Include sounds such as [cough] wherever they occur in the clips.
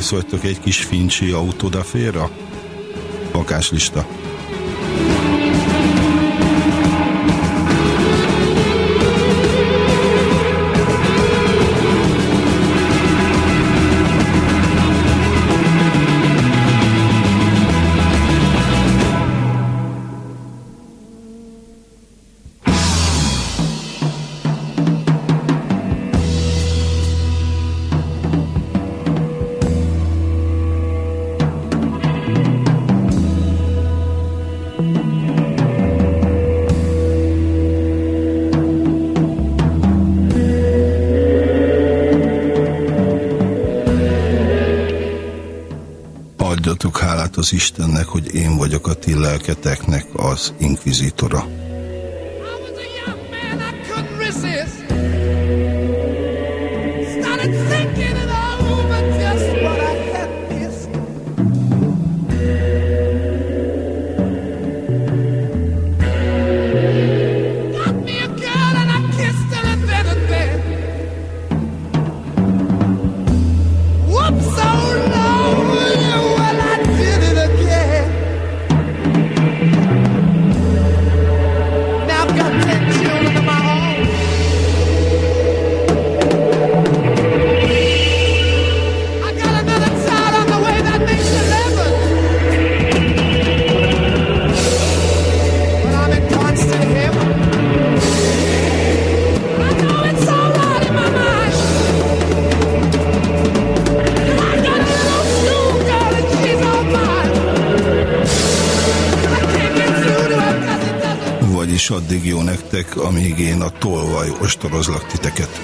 kész vagytok egy kis fincsi autodaféra? Bakáslista. Az Istennek, hogy én vagyok a ti lelketeknek az inkvizitora. Amíg én a tolvaj ostorozlak titeket.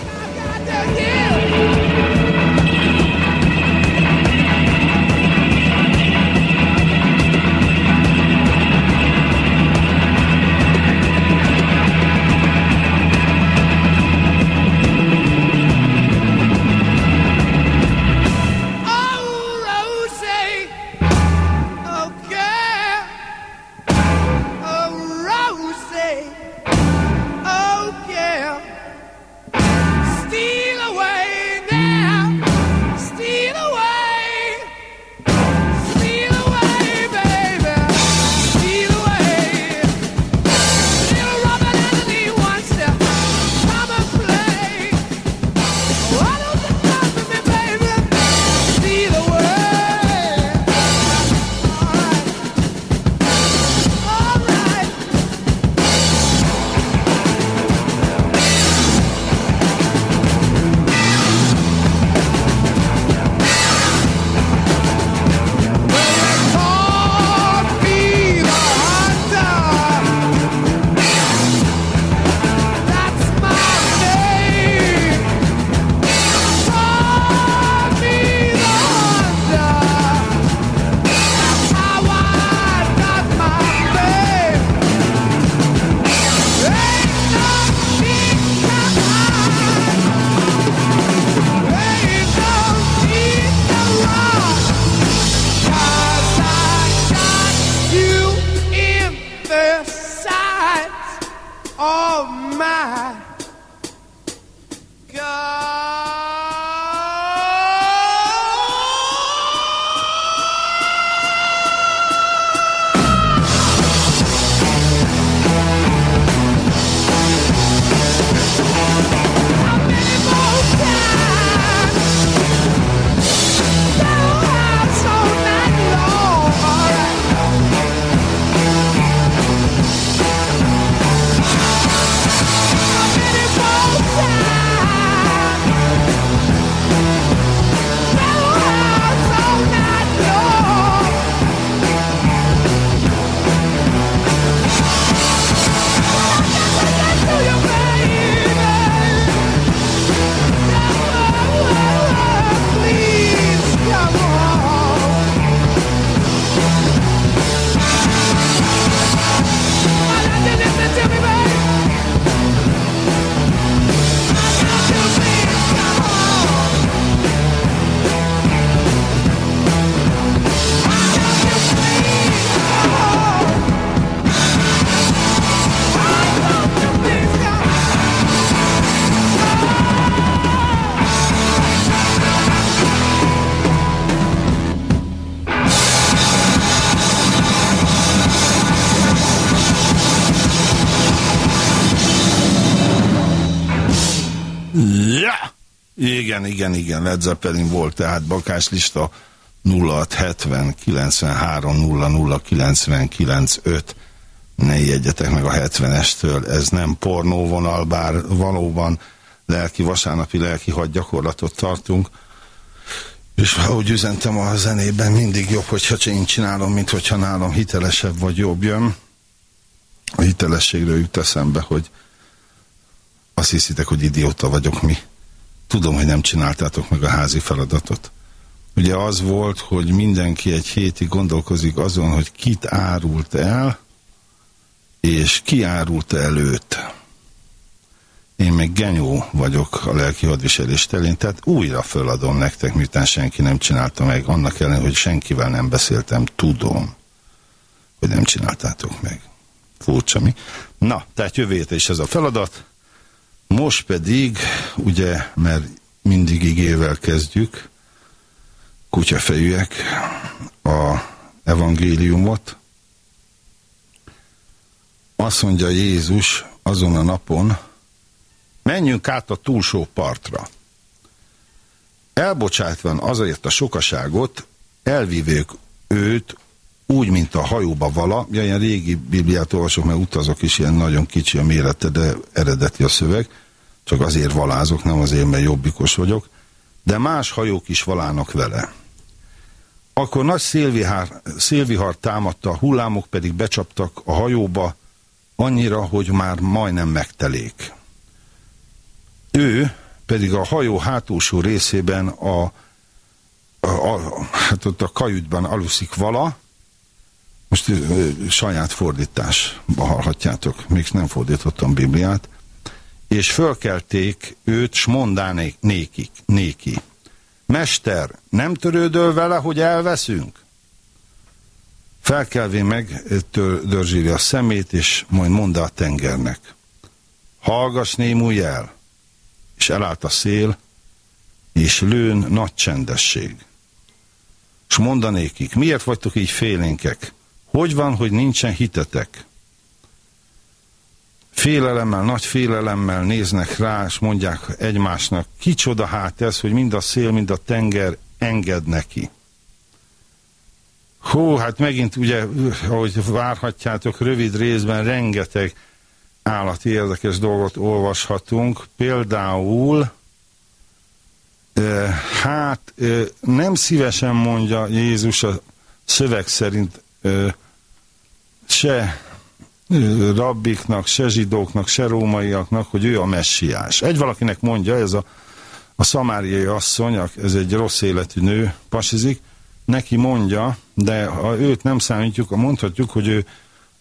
Igen, igen, Led Zeppelin volt, tehát bakáslista 0670 93 00 99 5 ne jegyetek meg a 70-estől, ez nem pornóvonal, bár valóban lelki, vasárnapi lelki hadgyakorlatot tartunk, és ahogy üzentem a zenében, mindig jobb, hogyha én csinálom, mint hogyha nálam hitelesebb vagy jobb jön. A hitelességről jut eszembe, hogy azt hiszitek, hogy idióta vagyok mi. Tudom, hogy nem csináltátok meg a házi feladatot. Ugye az volt, hogy mindenki egy hétig gondolkozik azon, hogy kit árult el, és ki árult el őt. Én meg genyó vagyok a lelki hadviselés terén, tehát újra föladom nektek, miután senki nem csinálta meg, annak ellenére, hogy senkivel nem beszéltem, tudom, hogy nem csináltátok meg. Furcsa mi? Na, tehát jövő is ez a feladat. Most pedig, ugye, mert mindig igével kezdjük, kutyafejűek, a evangéliumot. Azt mondja Jézus azon a napon, menjünk át a túlsó partra. Elbocsátván azért a sokaságot, elvívők őt úgy, mint a hajóba vala, ja, ilyen régi bibliát olvasok, mert utazok is, ilyen nagyon kicsi a mérete, de eredeti a szöveg, csak azért valázok, nem azért, mert jobbikos vagyok, de más hajók is valának vele. Akkor nagy szélvihar, szélvihar támadta, hullámok pedig becsaptak a hajóba, annyira, hogy már majdnem megtelék. Ő pedig a hajó hátulsó részében a, a, a, hát ott a kajütben aluszik vala, most saját fordításba hallhatjátok, még nem fordítottam Bibliát, és fölkelték őt, s mondánék nékik, néki. Mester, nem törődöl vele, hogy elveszünk? Felkelvé meg dörzsíri a szemét, és majd mondta a tengernek. Hallgass némulj el! És elállt a szél, és lőn nagy csendesség. És mondanékik, miért vagytok így félénkek? Hogy van, hogy nincsen hitetek? Félelemmel, nagy félelemmel néznek rá, és mondják egymásnak, kicsoda hát ez, hogy mind a szél, mind a tenger enged neki. Hú, hát megint ugye, ahogy várhatjátok, rövid részben rengeteg állati érdekes dolgot olvashatunk. Például, hát nem szívesen mondja Jézus a szöveg szerint se rabbiknak, se zsidóknak, se rómaiaknak, hogy ő a messiás. Egy valakinek mondja, ez a, a szamáriai asszony, ez egy rossz életű nő, pasizik, neki mondja, de ha őt nem számítjuk, mondhatjuk, hogy ő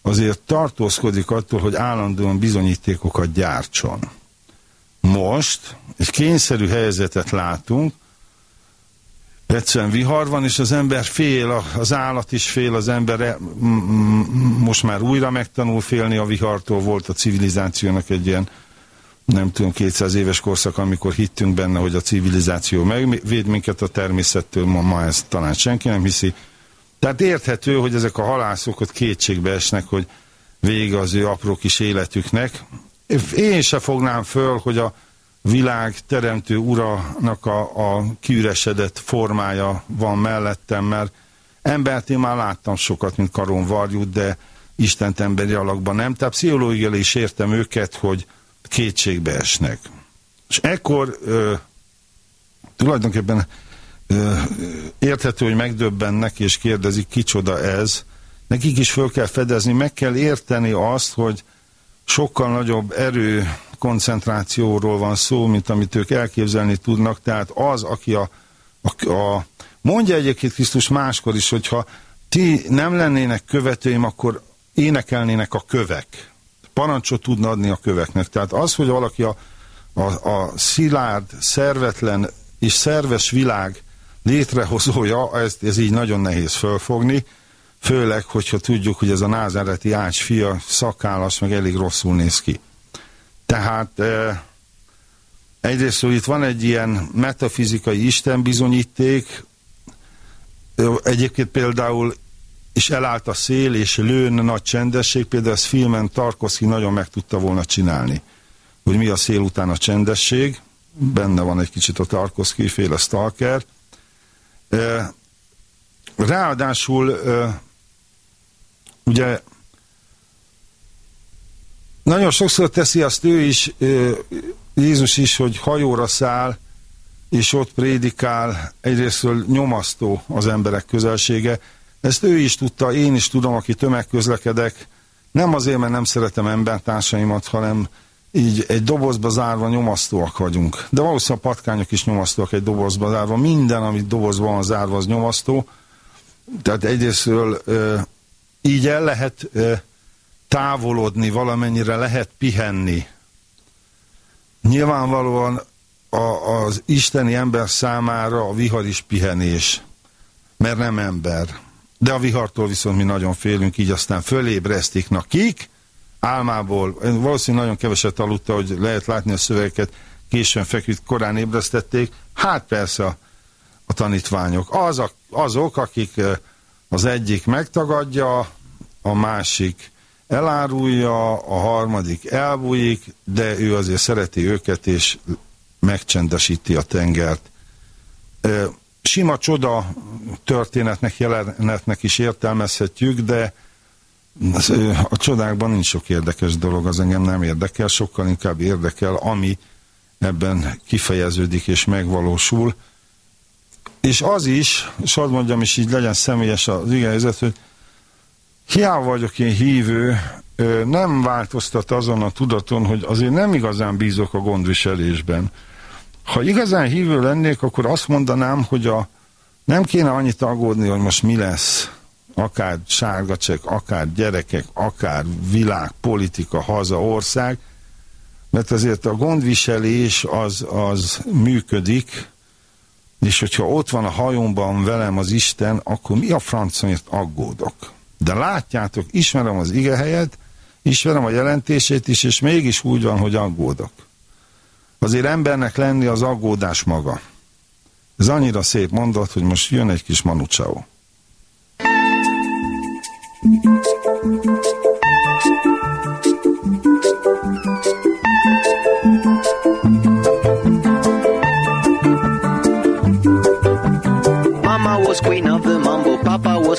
azért tartózkodik attól, hogy állandóan bizonyítékokat gyártson. Most egy kényszerű helyzetet látunk, egyszerűen vihar van, és az ember fél, az állat is fél, az ember e, most már újra megtanul félni a vihartól, volt a civilizációnak egy ilyen nem tudom, 200 éves korszak, amikor hittünk benne, hogy a civilizáció megvéd minket a természettől, ma, ma ezt talán senki nem hiszi. Tehát érthető, hogy ezek a halászok ott kétségbe esnek, hogy vége az ő apró kis életüknek. Én se fognám föl, hogy a világ teremtő uranak a, a kiüresedett formája van mellettem, mert embert én már láttam sokat, mint Karon Varjút, de Istent emberi alakban nem. Tehát pszichológiai is értem őket, hogy kétségbe esnek. És ekkor ö, tulajdonképpen ö, érthető, hogy megdöbbennek és kérdezik, kicsoda ez. Nekik is föl kell fedezni, meg kell érteni azt, hogy sokkal nagyobb erő koncentrációról van szó, mint amit ők elképzelni tudnak. Tehát az, aki a, a, a mondja egyébként Krisztus máskor is, hogyha ti nem lennének követőim, akkor énekelnének a kövek parancsot tudna adni a köveknek. Tehát az, hogy valaki a, a, a szilárd, szervetlen és szerves világ létrehozója, ez, ez így nagyon nehéz fölfogni, főleg, hogyha tudjuk, hogy ez a názáreti ács fia szakállas, meg elég rosszul néz ki. Tehát egyrészt, hogy itt van egy ilyen metafizikai istenbizonyíték, egyébként például és elállt a szél, és lőn nagy csendesség, például ezt filmen Tarkovsky nagyon meg tudta volna csinálni, hogy mi a szél után a csendesség, benne van egy kicsit a Tarkovsky féle stalker. Ráadásul ugye nagyon sokszor teszi azt ő is, Jézus is, hogy hajóra száll, és ott prédikál, egyrésztől nyomasztó az emberek közelsége, ezt ő is tudta, én is tudom, aki tömegközlekedek, nem azért, mert nem szeretem embertársaimat, hanem így egy dobozba zárva nyomasztóak vagyunk. De valószínűleg a patkányok is nyomasztóak egy dobozba zárva. Minden, amit dobozban van zárva, az nyomasztó. Tehát egyrésztről így el lehet távolodni, valamennyire lehet pihenni. Nyilvánvalóan a, az isteni ember számára a vihar is pihenés, mert nem ember. De a vihartól viszont mi nagyon félünk, így aztán fölébresztik. Na kik? Álmából. Valószínűleg nagyon keveset aludta, hogy lehet látni a szövegeket, későn feküdt, korán ébresztették. Hát persze a, a tanítványok. Az a, azok, akik az egyik megtagadja, a másik elárulja, a harmadik elbújik, de ő azért szereti őket, és megcsendesíti a tengert sima csoda történetnek, jelenetnek is értelmezhetjük, de a csodákban nincs sok érdekes dolog, az engem nem érdekel, sokkal inkább érdekel, ami ebben kifejeződik és megvalósul. És az is, és hadd mondjam is így legyen személyes az igényezet, hogy hiába vagyok én hívő, nem változtat azon a tudaton, hogy azért nem igazán bízok a gondviselésben. Ha igazán hívő lennék, akkor azt mondanám, hogy a, nem kéne annyit aggódni, hogy most mi lesz, akár sárgacsek, akár gyerekek, akár világ, politika, haza, ország, mert azért a gondviselés az, az működik, és hogyha ott van a hajómban velem az Isten, akkor mi a francért aggódok? De látjátok, ismerem az igehelyet, ismerem a jelentését is, és mégis úgy van, hogy aggódok. Azért embernek lenni az aggódás maga. Ez annyira szép mondat, hogy most jön egy kis Manu Chao. Mama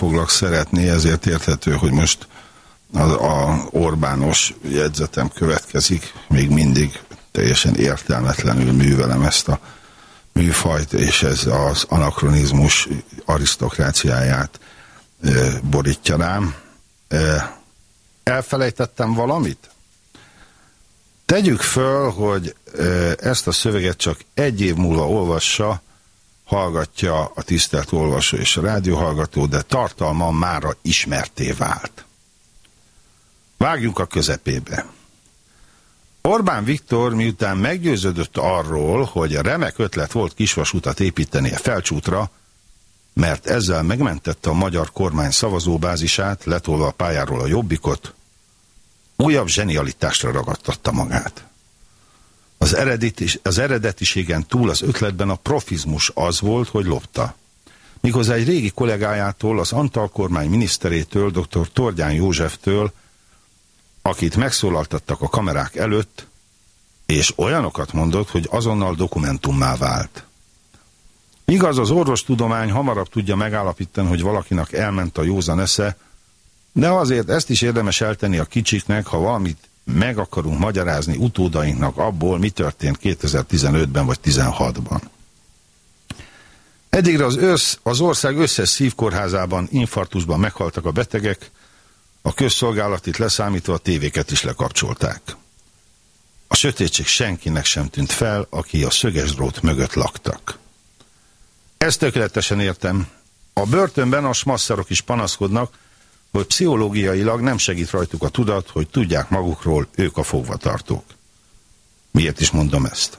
Foglak szeretni, ezért érthető, hogy most a, a Orbános jegyzetem következik, még mindig teljesen értelmetlenül művelem ezt a műfajt, és ez az anakronizmus arisztokráciáját e, borítja rám. E, elfelejtettem valamit? Tegyük föl, hogy e, ezt a szöveget csak egy év múlva olvassa hallgatja a tisztelt olvasó és a rádióhallgató, de tartalma mára ismerté vált. Vágjunk a közepébe. Orbán Viktor miután meggyőződött arról, hogy remek ötlet volt kisvasutat építeni a felcsútra, mert ezzel megmentette a magyar kormány szavazóbázisát, letolva a pályáról a jobbikot, újabb zsenialitásra ragadtatta magát. Az, eredetis, az eredetiségen túl az ötletben a profizmus az volt, hogy lopta. Méghozzá egy régi kollégájától, az Antal kormány miniszterétől, dr. Tordján Józseftől, akit megszólaltattak a kamerák előtt, és olyanokat mondott, hogy azonnal dokumentummá vált. Igaz, az orvostudomány hamarabb tudja megállapítani, hogy valakinek elment a józan esze, de azért ezt is érdemes eltenni a kicsiknek, ha valamit meg akarunk magyarázni utódainknak abból, mi történt 2015-ben vagy 2016-ban. Eddigre az, össz, az ország összes szívkórházában, infarktusban meghaltak a betegek, a közszolgálatit leszámítva a tévéket is lekapcsolták. A sötétség senkinek sem tűnt fel, aki a szöges drót mögött laktak. Ezt tökéletesen értem. A börtönben a smasszarok is panaszkodnak, hogy pszichológiailag nem segít rajtuk a tudat, hogy tudják magukról, ők a fogvatartók. Miért is mondom ezt?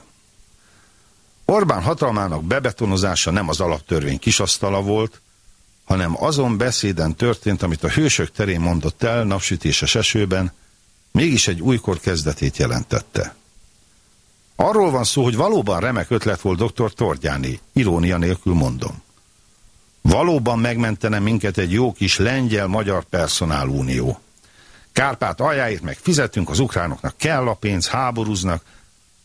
Orbán hatalmának bebetonozása nem az alaptörvény kisasztala volt, hanem azon beszéden történt, amit a hősök terén mondott el napsütéses esőben, mégis egy újkor kezdetét jelentette. Arról van szó, hogy valóban remek ötlet volt dr. Tordjáné, irónia nélkül mondom. Valóban megmentene minket egy jó kis lengyel-magyar personálunió. Kárpát aljáért meg fizetünk, az ukránoknak kell a pénz, háborúznak,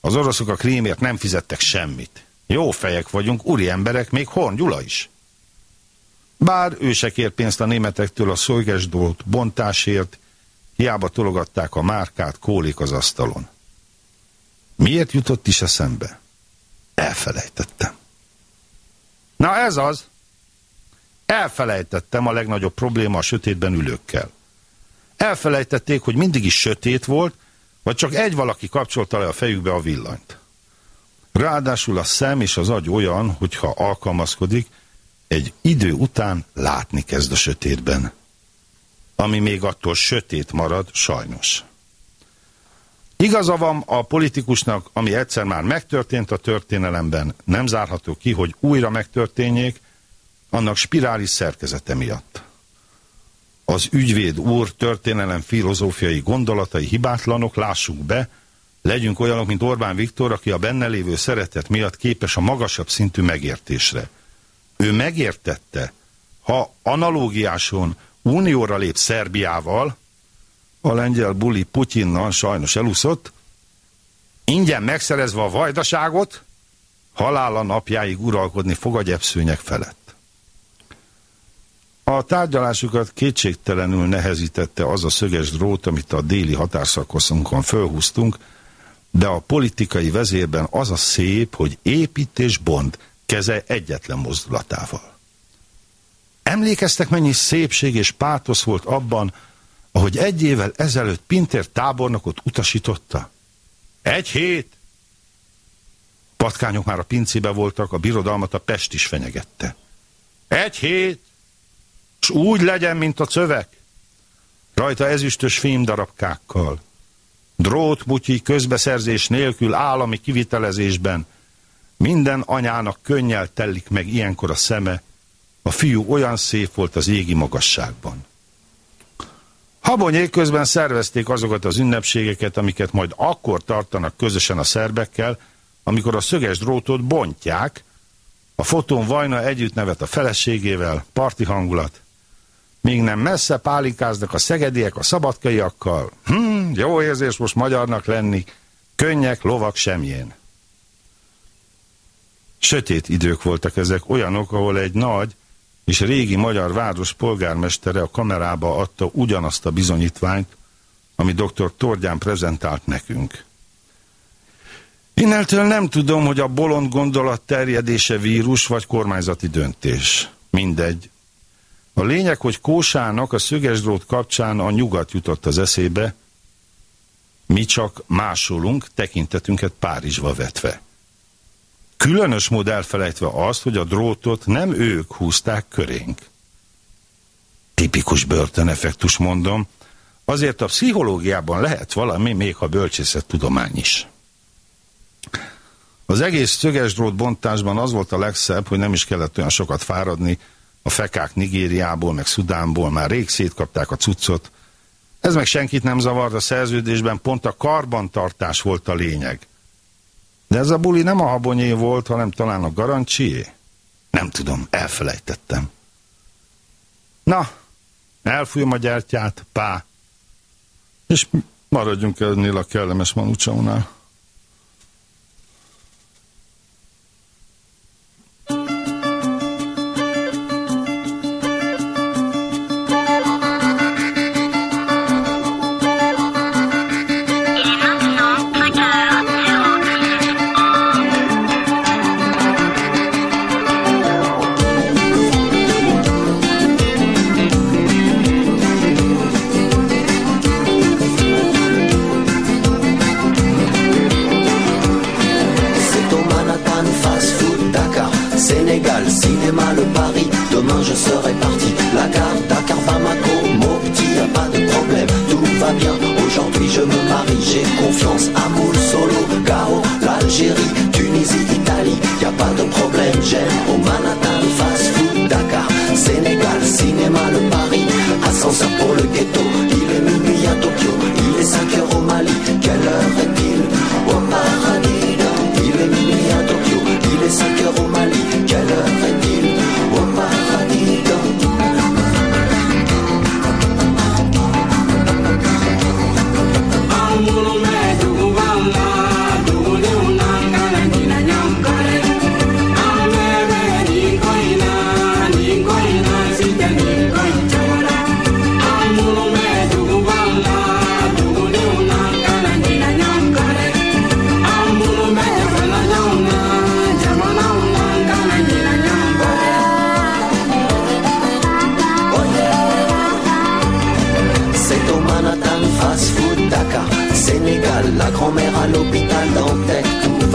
az oroszok a krímért nem fizettek semmit. Jó fejek vagyunk, úri emberek, még Horn Gyula is. Bár ő se kér pénzt a németektől a szolgesdolt bontásért, hiába tologatták a márkát kólik az asztalon. Miért jutott is eszembe? Elfelejtettem. Na ez az! Elfelejtettem a legnagyobb probléma a sötétben ülőkkel. Elfelejtették, hogy mindig is sötét volt, vagy csak egy valaki kapcsolta le a fejükbe a villanyt. Ráadásul a szem és az agy olyan, hogyha alkalmazkodik, egy idő után látni kezd a sötétben. Ami még attól sötét marad, sajnos. Igaza van a politikusnak, ami egyszer már megtörtént a történelemben, nem zárható ki, hogy újra megtörténjék, annak spirális szerkezete miatt. Az ügyvéd úr történelem filozófiai gondolatai hibátlanok, lássuk be, legyünk olyanok, mint Orbán Viktor, aki a benne lévő szeretet miatt képes a magasabb szintű megértésre. Ő megértette, ha analógiáson unióra lép Szerbiával, a lengyel buli Putyinnal sajnos elúszott, ingyen megszerezve a vajdaságot, halála napjáig uralkodni fog a gyepszőnyek felett. A tárgyalásukat kétségtelenül nehezítette az a szöges drót, amit a déli határszakoszunkon fölhúztunk, de a politikai vezérben az a szép, hogy épít és bond keze egyetlen mozdulatával. Emlékeztek, mennyi szépség és pátosz volt abban, ahogy egy évvel ezelőtt Pintér tábornokot utasította? Egy hét! Patkányok már a pincébe voltak, a birodalmat a Pest is fenyegette. Egy hét! S úgy legyen, mint a cövek. Rajta ezüstös fémdarabkákkal. Drótmutyi közbeszerzés nélkül állami kivitelezésben. Minden anyának könnyel tellik meg ilyenkor a szeme. A fiú olyan szép volt az égi magasságban. Habonyék közben szervezték azokat az ünnepségeket, amiket majd akkor tartanak közösen a szerbekkel, amikor a szöges drótot bontják, a fotón Vajna együtt nevet a feleségével, parti hangulat. Míg nem messze pálinkáznak a szegediek a szabadkaiakkal. Hm, jó érzés most magyarnak lenni, könnyek, lovak semjén. Sötét idők voltak ezek, olyanok, ahol egy nagy, és régi magyar város polgármestere a kamerába adta ugyanazt a bizonyítványt, ami dr. Tordján prezentált nekünk. Innentől nem tudom, hogy a bolond gondolat terjedése vírus vagy kormányzati döntés. Mindegy. A lényeg, hogy Kósának a szögesdrót kapcsán a nyugat jutott az eszébe, mi csak másolunk tekintetünket Párizsba vetve. Különös mód elfelejtve azt, hogy a drótot nem ők húzták körénk. Tipikus börtöneffektus mondom, azért a pszichológiában lehet valami, még ha bölcsészet tudomány is. Az egész szögesdrót bontásban az volt a legszebb, hogy nem is kellett olyan sokat fáradni, a fekák Nigériából, meg Szudánból már rég szétkapták a cuccot. Ez meg senkit nem zavart, a szerződésben pont a karbantartás volt a lényeg. De ez a buli nem a habonyé volt, hanem talán a garancsié? Nem tudom, elfelejtettem. Na, elfújom a gyertyát, pá. És maradjunk ennél a kellemes manucsaunál. Amoul, Solo, Gao L'Algérie, Tunisie, Italie Y a pas de problème, j'aime Au Manhattan Fast Food Dakar Sénégal, cinéma, le Paris Ascenseur pour le ghetto Il est minuit à Tokyo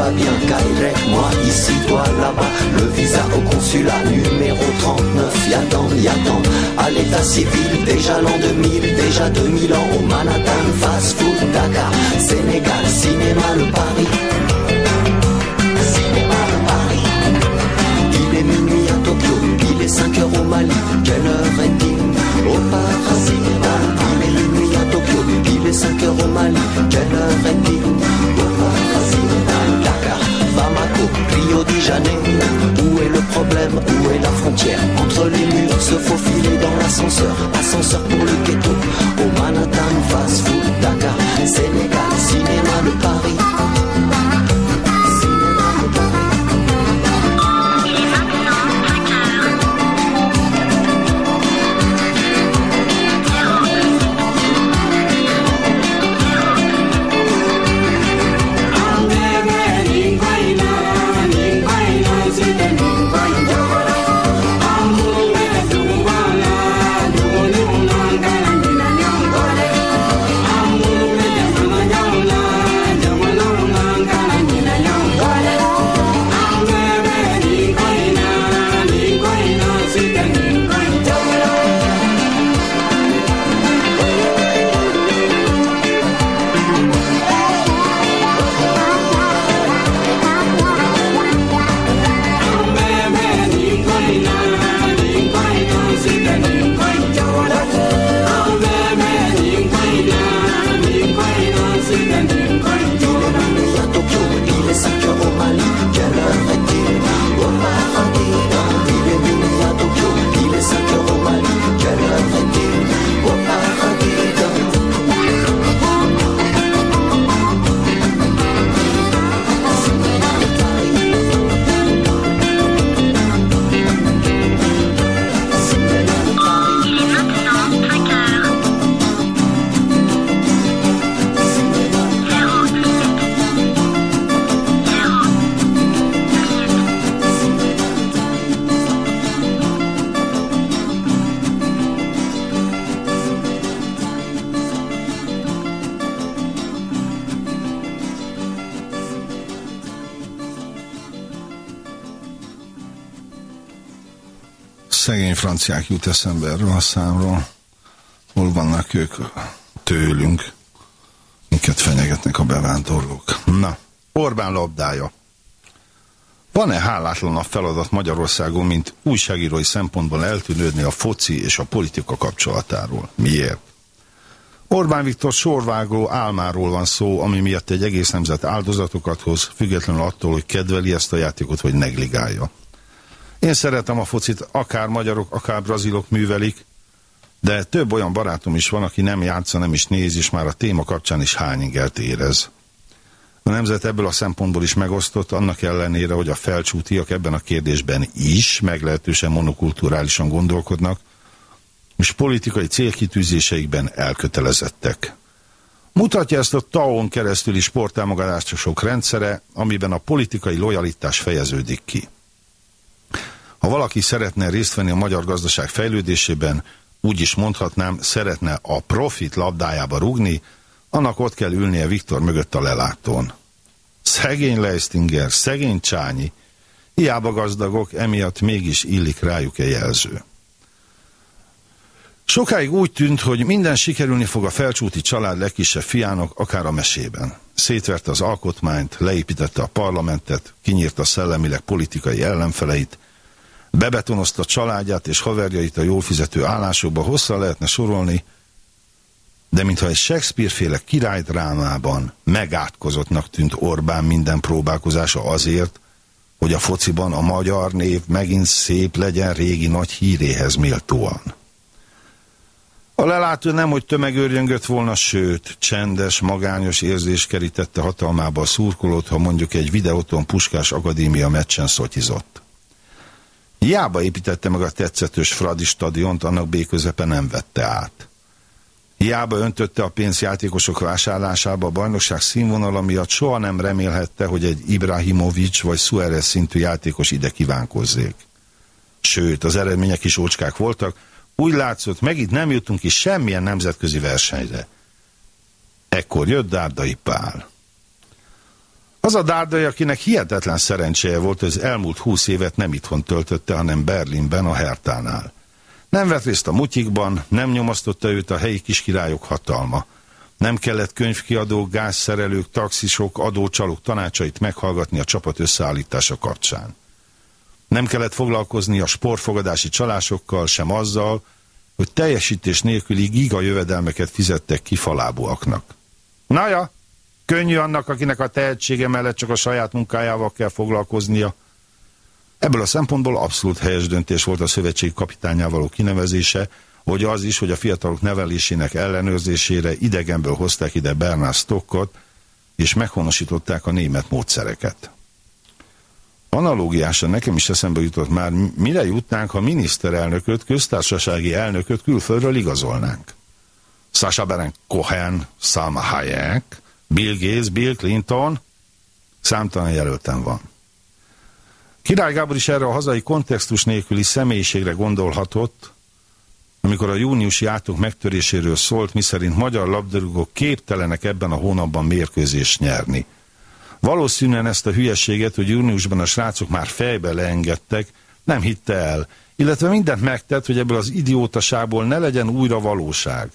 va bien, Kairek, moi ici, toi là-bas. Le visa au consulat numéro 39 Y'attend, y'attend, à l'état civil Déjà l'an 2000, déjà 2000 ans Au Manhattan Fast Food Dakar Sénégal, cinéma, le Paris. Cinéma, le Paris. Il est minuit à Tokyo, il est 5 heures au Mali. Quelle heure est-il? Au paradis Il est minuit à Tokyo, il est 5 heures au Mali. Quelle heure est-il? Franciák jut eszembe erről a számról. Hol vannak ők tőlünk? Minket fenyegetnek a bevándorlók. Na, Orbán labdája. Van-e hálátlanabb feladat Magyarországon, mint újságírói szempontból eltűnődni a foci és a politika kapcsolatáról? Miért? Orbán Viktor sorvágó álmáról van szó, ami miatt egy egész nemzet áldozatokat hoz, függetlenül attól, hogy kedveli ezt a játékot, vagy negligálja. Én szeretem a focit, akár magyarok, akár brazilok művelik, de több olyan barátom is van, aki nem játsza, nem is néz, és már a téma kapcsán is hányingelt érez. A nemzet ebből a szempontból is megosztott, annak ellenére, hogy a felcsútiak ebben a kérdésben is meglehetősen monokulturálisan gondolkodnak, és politikai célkitűzéseikben elkötelezettek. Mutatja ezt a TAO-n keresztüli sporttámogatások rendszere, amiben a politikai lojalitás fejeződik ki. Ha valaki szeretne részt venni a magyar gazdaság fejlődésében, úgy is mondhatnám, szeretne a profit labdájába rugni, annak ott kell ülnie Viktor mögött a lelátón. Szegény Leistinger, szegény Csányi, hiába gazdagok, emiatt mégis illik rájuk egy jelző. Sokáig úgy tűnt, hogy minden sikerülni fog a felcsúti család legkisebb fiának, akár a mesében. Szétverte az alkotmányt, leépítette a parlamentet, kinyírta szellemileg politikai ellenfeleit, bebetonozta családját és haverjait a jól fizető állásokba, hosszan lehetne sorolni, de mintha egy Shakespeare-féle királydrámában megátkozottnak tűnt Orbán minden próbálkozása azért, hogy a fociban a magyar név megint szép legyen régi nagy híréhez méltóan. A lelátó nem, hogy tömegőrjöngött volna, sőt, csendes, magányos érzés kerítette hatalmába a szurkolót, ha mondjuk egy videóton Puskás Akadémia meccsen szotizott. Hiába építette meg a tetszetős Fradi stadiont, annak béközepe nem vette át. Hiába öntötte a pénzjátékosok vásárlásába a bajnokság színvonala miatt soha nem remélhette, hogy egy Ibrahimovics vagy Suarez szintű játékos ide kívánkozzék. Sőt, az eredmények is ócskák voltak, úgy látszott, megint nem jutunk ki semmilyen nemzetközi versenyre. Ekkor jött Dárdai Pál. Az a Dárdai, akinek hihetetlen szerencséje volt, hogy az elmúlt húsz évet nem itthon töltötte, hanem Berlinben, a Hertánál. Nem vett részt a mutyikban, nem nyomasztotta őt a helyi kiskirályok hatalma. Nem kellett könyvkiadók, gázszerelők, taxisok, adócsalók tanácsait meghallgatni a csapat összeállítása kapcsán. Nem kellett foglalkozni a sportfogadási csalásokkal, sem azzal, hogy teljesítés nélküli giga jövedelmeket fizettek ki falábúaknak. Na ja, könnyű annak, akinek a tehetsége mellett csak a saját munkájával kell foglalkoznia. Ebből a szempontból abszolút helyes döntés volt a szövetség kapitányával való kinevezése, hogy az is, hogy a fiatalok nevelésének ellenőrzésére idegenből hozták ide Bernard Stockot, és meghonosították a német módszereket. Analógiásan nekem is eszembe jutott már, mire jutnánk, ha miniszterelnököt, köztársasági elnököt külföldről igazolnánk. Sasha Baron Cohen, Salma Hayek, Bill Gates, Bill Clinton, számtalan jelölten van. Király Gábor is erre a hazai kontextus nélküli személyiségre gondolhatott, amikor a júniusi átok megtöréséről szólt, miszerint magyar labdarúgók képtelenek ebben a hónapban mérkőzést nyerni. Valószínűen ezt a hülyeséget, hogy júniusban a srácok már fejbe leengedtek, nem hitte el, illetve mindent megtett, hogy ebből az idiótasából ne legyen újra valóság.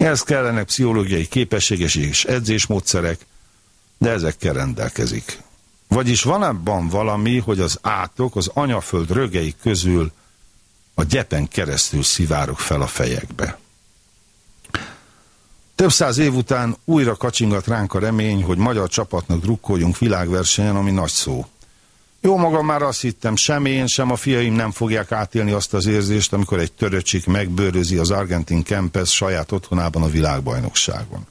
Ehhez kellenek pszichológiai képességes és edzésmódszerek, de ezekkel rendelkezik. Vagyis van abban valami, hogy az átok az anyaföld rögei közül a gyepen keresztül szivárok fel a fejekbe. Több száz év után újra kacsingat ránk a remény, hogy magyar csapatnak drukkoljunk világversenyen, ami nagy szó. Jó magam már azt hittem, sem én, sem a fiaim nem fogják átélni azt az érzést, amikor egy töröcsik megbőrözi az argentin Kempes saját otthonában a világbajnokságon.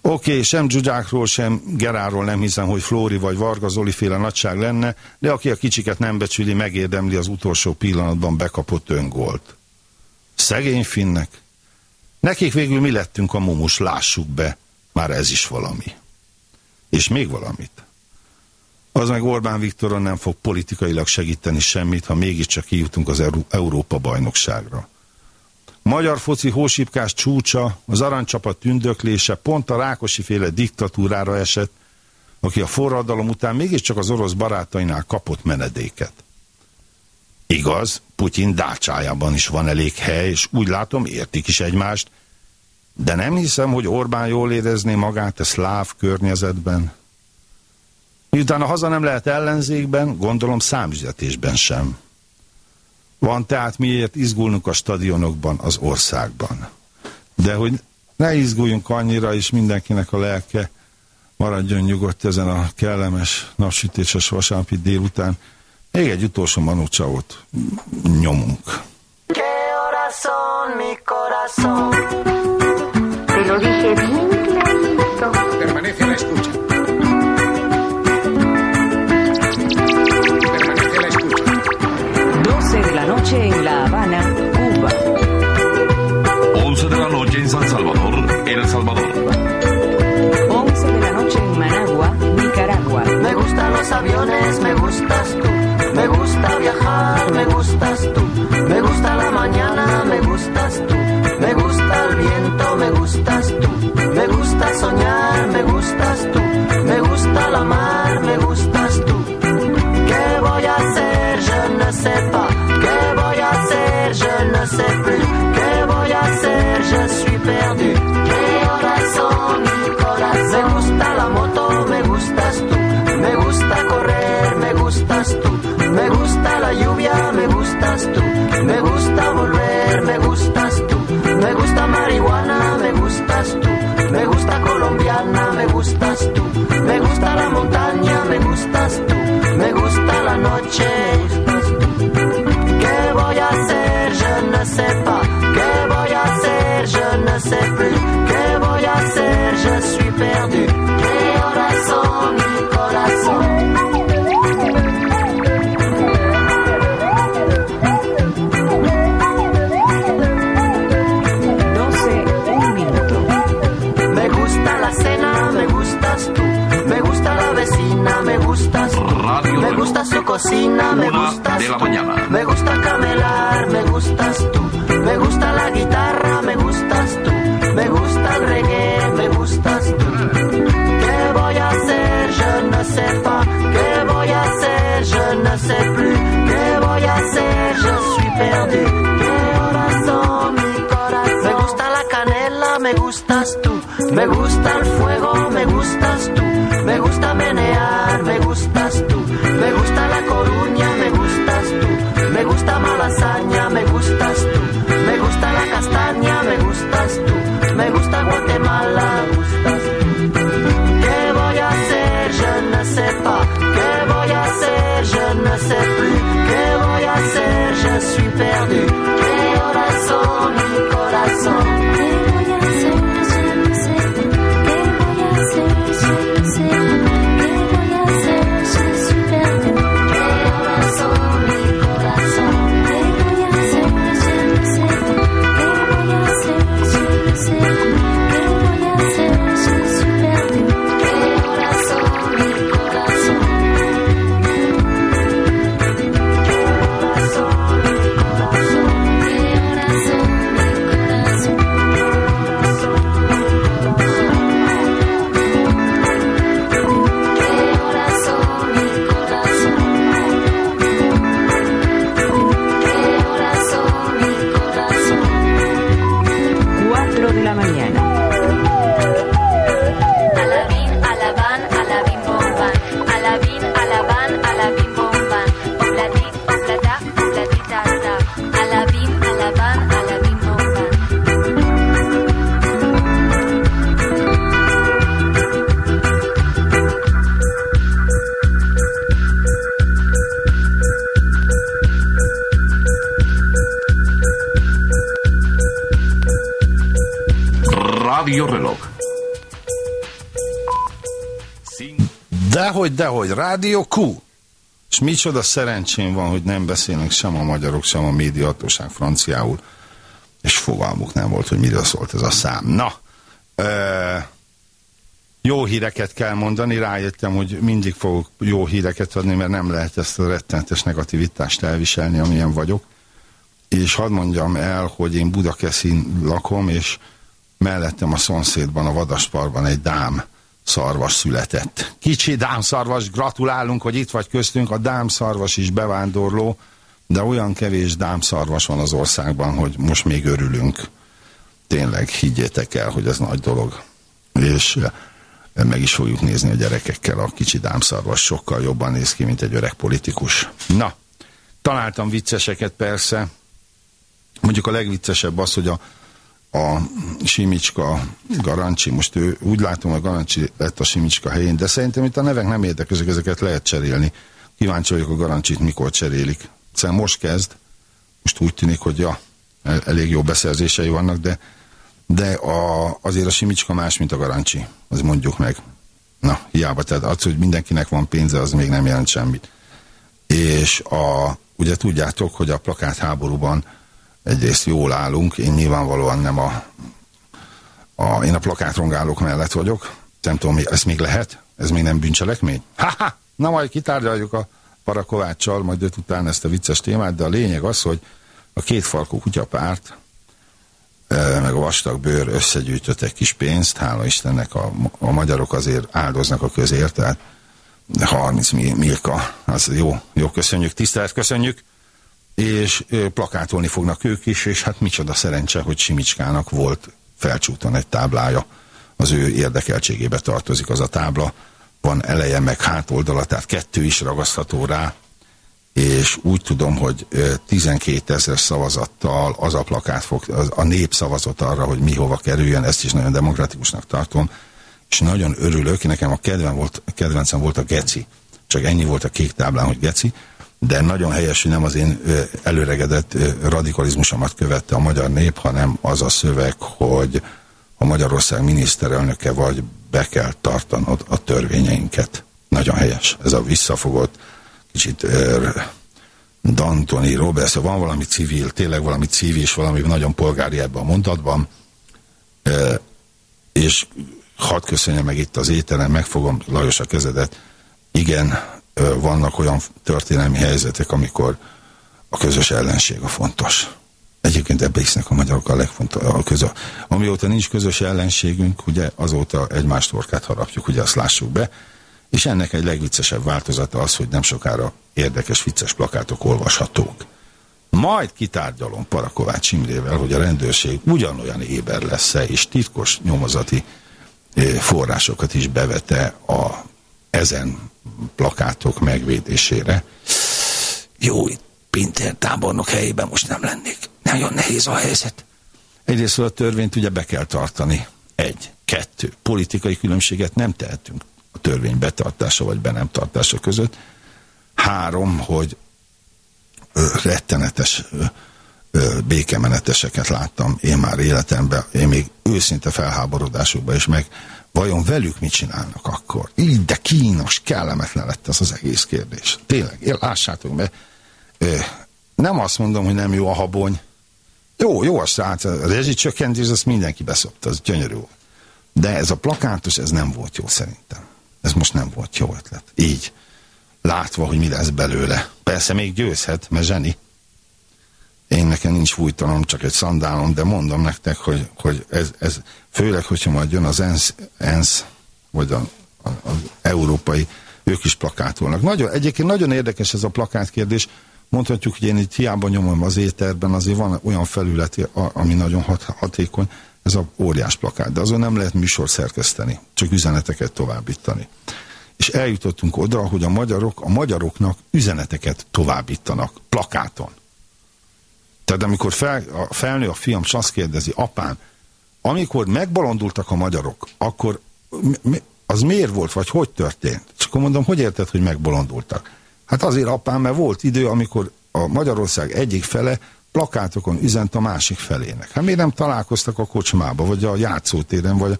Oké, okay, sem Zsuzsákról, sem Geráról nem hiszem, hogy Flóri vagy Varga Zoli féle nagyság lenne, de aki a kicsiket nem becsüli, megérdemli az utolsó pillanatban bekapott öngolt. Szegény finnek. Nekik végül mi lettünk a mumus, lássuk be, már ez is valami. És még valamit. Az meg Orbán Viktoron nem fog politikailag segíteni semmit, ha mégiscsak kijutunk az Európa bajnokságra. Magyar foci hósipkás csúcsa, az aranycsapat tündöklése pont a Rákosi féle diktatúrára esett, aki a forradalom után mégiscsak az orosz barátainál kapott menedéket. Igaz, Putyin dácsájában is van elég hely, és úgy látom, értik is egymást, de nem hiszem, hogy Orbán jól érezné magát a szláv környezetben. Miután a haza nem lehet ellenzékben, gondolom számüzetésben sem. Van tehát miért izgulnunk a stadionokban, az országban. De hogy ne izguljunk annyira, és mindenkinek a lelke maradjon nyugodt ezen a kellemes, napsütéses vasárnapi délután, még egy utolsó Manu Chao-t nyomunk. ¿Qué horas son, mi corazón? Te lo dije bien clarito. Permanece la escucha. Noche en La Habana, Cuba. 11 de la noche en San Salvador, El Salvador. 11 de la noche en Managua, Nicaragua. Me gustan los aviones, me gustas tú. Me gusta viajar, me gustas tú. Me gusta la mañana, me gustas tú. Me gusta el viento, me gustas tú. Me gusta soñar, me gustas tú. Me gusta la mar, gusta volver, me gustas tú. Me gusta marihuana, me gustas tú. Me gusta colombiana, me gustas tú. Me gusta la montaña, me gustas tú. Me gusta la noche. ¿Qué voy a hacer? Je ne sais pas. ¿Qué voy a hacer? Je ne sais plus. ¿Qué voy a hacer? Je suis perdu. Su cocina, me Una gustas de la tú. mañana. Me gusta camelar, me gustas tú. Me gusta la guitarra, me gustas tú. Me gusta el reggae, me gustas tú. ¿Qué voy a hacer? Je ne sais pas. ¿Qué voy a hacer? Je ne sais plus. ¿Qué voy a hacer? Je suis perdu. ¿Qué horas son, mi corazón? Me gusta la canela, me gustas tú. Me gusta el fuego, me gustas tú. Me gusta menear, me gustas tú. Me gusta Dehogy, Rádió Q. És micsoda szerencsém van, hogy nem beszélnek sem a magyarok, sem a médiahatóság franciául. És fogalmuk nem volt, hogy miről szólt ez a szám. Na, ö, jó híreket kell mondani, rájöttem, hogy mindig fogok jó híreket adni, mert nem lehet ezt a rettenetes negativitást elviselni, amilyen vagyok. És hadd mondjam el, hogy én Budakeszin lakom, és mellettem a szomszédban, a Vadasparban egy dám szarvas született. Kicsi dámszarvas, gratulálunk, hogy itt vagy köztünk, a dámszarvas is bevándorló, de olyan kevés dámszarvas van az országban, hogy most még örülünk. Tényleg, higgyétek el, hogy ez nagy dolog. És eh, meg is fogjuk nézni a gyerekekkel, a kicsi dámszarvas sokkal jobban néz ki, mint egy öreg politikus. Na, találtam vicceseket persze. Mondjuk a legviccesebb az, hogy a, a Simicska Garancsi, most ő úgy látom, hogy Garancsi lett a Simicska helyén, de szerintem itt a nevek nem érdekesek, ezeket lehet cserélni. Kíváncsi vagyok a Garancsit, mikor cserélik. Egyszerűen most kezd, most úgy tűnik, hogy ja, el- elég jó beszerzései vannak, de, de a, azért a Simicska más, mint a Garancsi. Az mondjuk meg. Na, hiába, tehát az, hogy mindenkinek van pénze, az még nem jelent semmit. És a, ugye tudjátok, hogy a plakát háborúban egyrészt jól állunk, én nyilvánvalóan nem a, a én a plakátrongálók mellett vagyok, nem tudom, ez még lehet? Ez még nem bűncselekmény? Ha-ha! Na majd kitárgyaljuk a Parakováccsal, majd őt után ezt a vicces témát, de a lényeg az, hogy a két farkú kutyapárt eh, meg a vastag bőr összegyűjtött egy kis pénzt, hála Istennek a, a magyarok azért áldoznak a közért, tehát 30 mi- milka, az jó, jó, köszönjük, tisztelet, köszönjük, és plakátolni fognak ők is, és hát micsoda szerencse, hogy Simicskának volt felcsúton egy táblája, az ő érdekeltségébe tartozik az a tábla, van eleje meg hátoldala, tehát kettő is ragasztható rá, és úgy tudom, hogy ö, 12 ezer szavazattal az a plakát fog, a nép szavazott arra, hogy mi hova kerüljön, ezt is nagyon demokratikusnak tartom, és nagyon örülök, nekem a kedven volt, kedvencem volt a Geci, csak ennyi volt a kék táblán, hogy Geci, de nagyon helyes, hogy nem az én előregedett radikalizmusomat követte a magyar nép, hanem az a szöveg, hogy a Magyarország miniszterelnöke vagy, be kell tartanod a törvényeinket. Nagyon helyes. Ez a visszafogott, kicsit ö, Dantoni, Robert, szóval van valami civil, tényleg valami civil, és valami nagyon polgári ebben a mondatban, és hadd köszönjem meg itt az ételen, megfogom Lajos a kezedet. Igen, vannak olyan történelmi helyzetek, amikor a közös ellenség a fontos. Egyébként ebbe hisznek a magyarok a legfontosabb. Közö, amióta nincs közös ellenségünk, ugye azóta egymást torkát harapjuk, ugye azt lássuk be. És ennek egy legviccesebb változata az, hogy nem sokára érdekes, vicces plakátok olvashatók. Majd kitárgyalom Parakovács Imrével, hogy a rendőrség ugyanolyan éber lesz-e, és titkos nyomozati eh, forrásokat is bevete a ezen plakátok megvédésére. Jó, itt Pintér tábornok helyében most nem lennék. Nagyon nehéz a helyzet. Egyrészt a törvényt ugye be kell tartani. Egy. Kettő. Politikai különbséget nem tehetünk a törvény betartása vagy be nem tartása között. Három, hogy rettenetes békemeneteseket láttam én már életemben, én még őszinte felháborodásukban is meg vajon velük mit csinálnak akkor? Így, de kínos, kellemetlen lett ez az egész kérdés. Tényleg, én lássátok be, ö, nem azt mondom, hogy nem jó a habony. Jó, jó a srác, a rezsicsökkentés, azt mindenki beszopta, az gyönyörű. De ez a plakátos, ez nem volt jó szerintem. Ez most nem volt jó ötlet. Így. Látva, hogy mi lesz belőle. Persze még győzhet, mert zseni. Én nekem nincs fújtanom, csak egy szandálom, de mondom nektek, hogy, hogy ez, ez főleg, hogyha majd jön az ENSZ, ENSZ vagy a, a, az európai, ők is plakátolnak. Nagyon, egyébként nagyon érdekes ez a plakátkérdés. Mondhatjuk, hogy én itt hiába nyomom az éterben, azért van olyan felületi, a- ami nagyon hat, hatékony, ez a óriás plakát, de azon nem lehet műsor szerkeszteni, csak üzeneteket továbbítani. És eljutottunk oda, hogy a magyarok a magyaroknak üzeneteket továbbítanak plakáton. Tehát amikor fel, a felnő a fiam, és azt kérdezi, apám, amikor megbolondultak a magyarok, akkor mi- mi- az miért volt, vagy hogy történt? És akkor mondom, hogy érted, hogy megbolondultak? Hát azért apám, mert volt idő, amikor a Magyarország egyik fele plakátokon üzent a másik felének. Hát miért nem találkoztak a kocsmába, vagy a játszótéren, vagy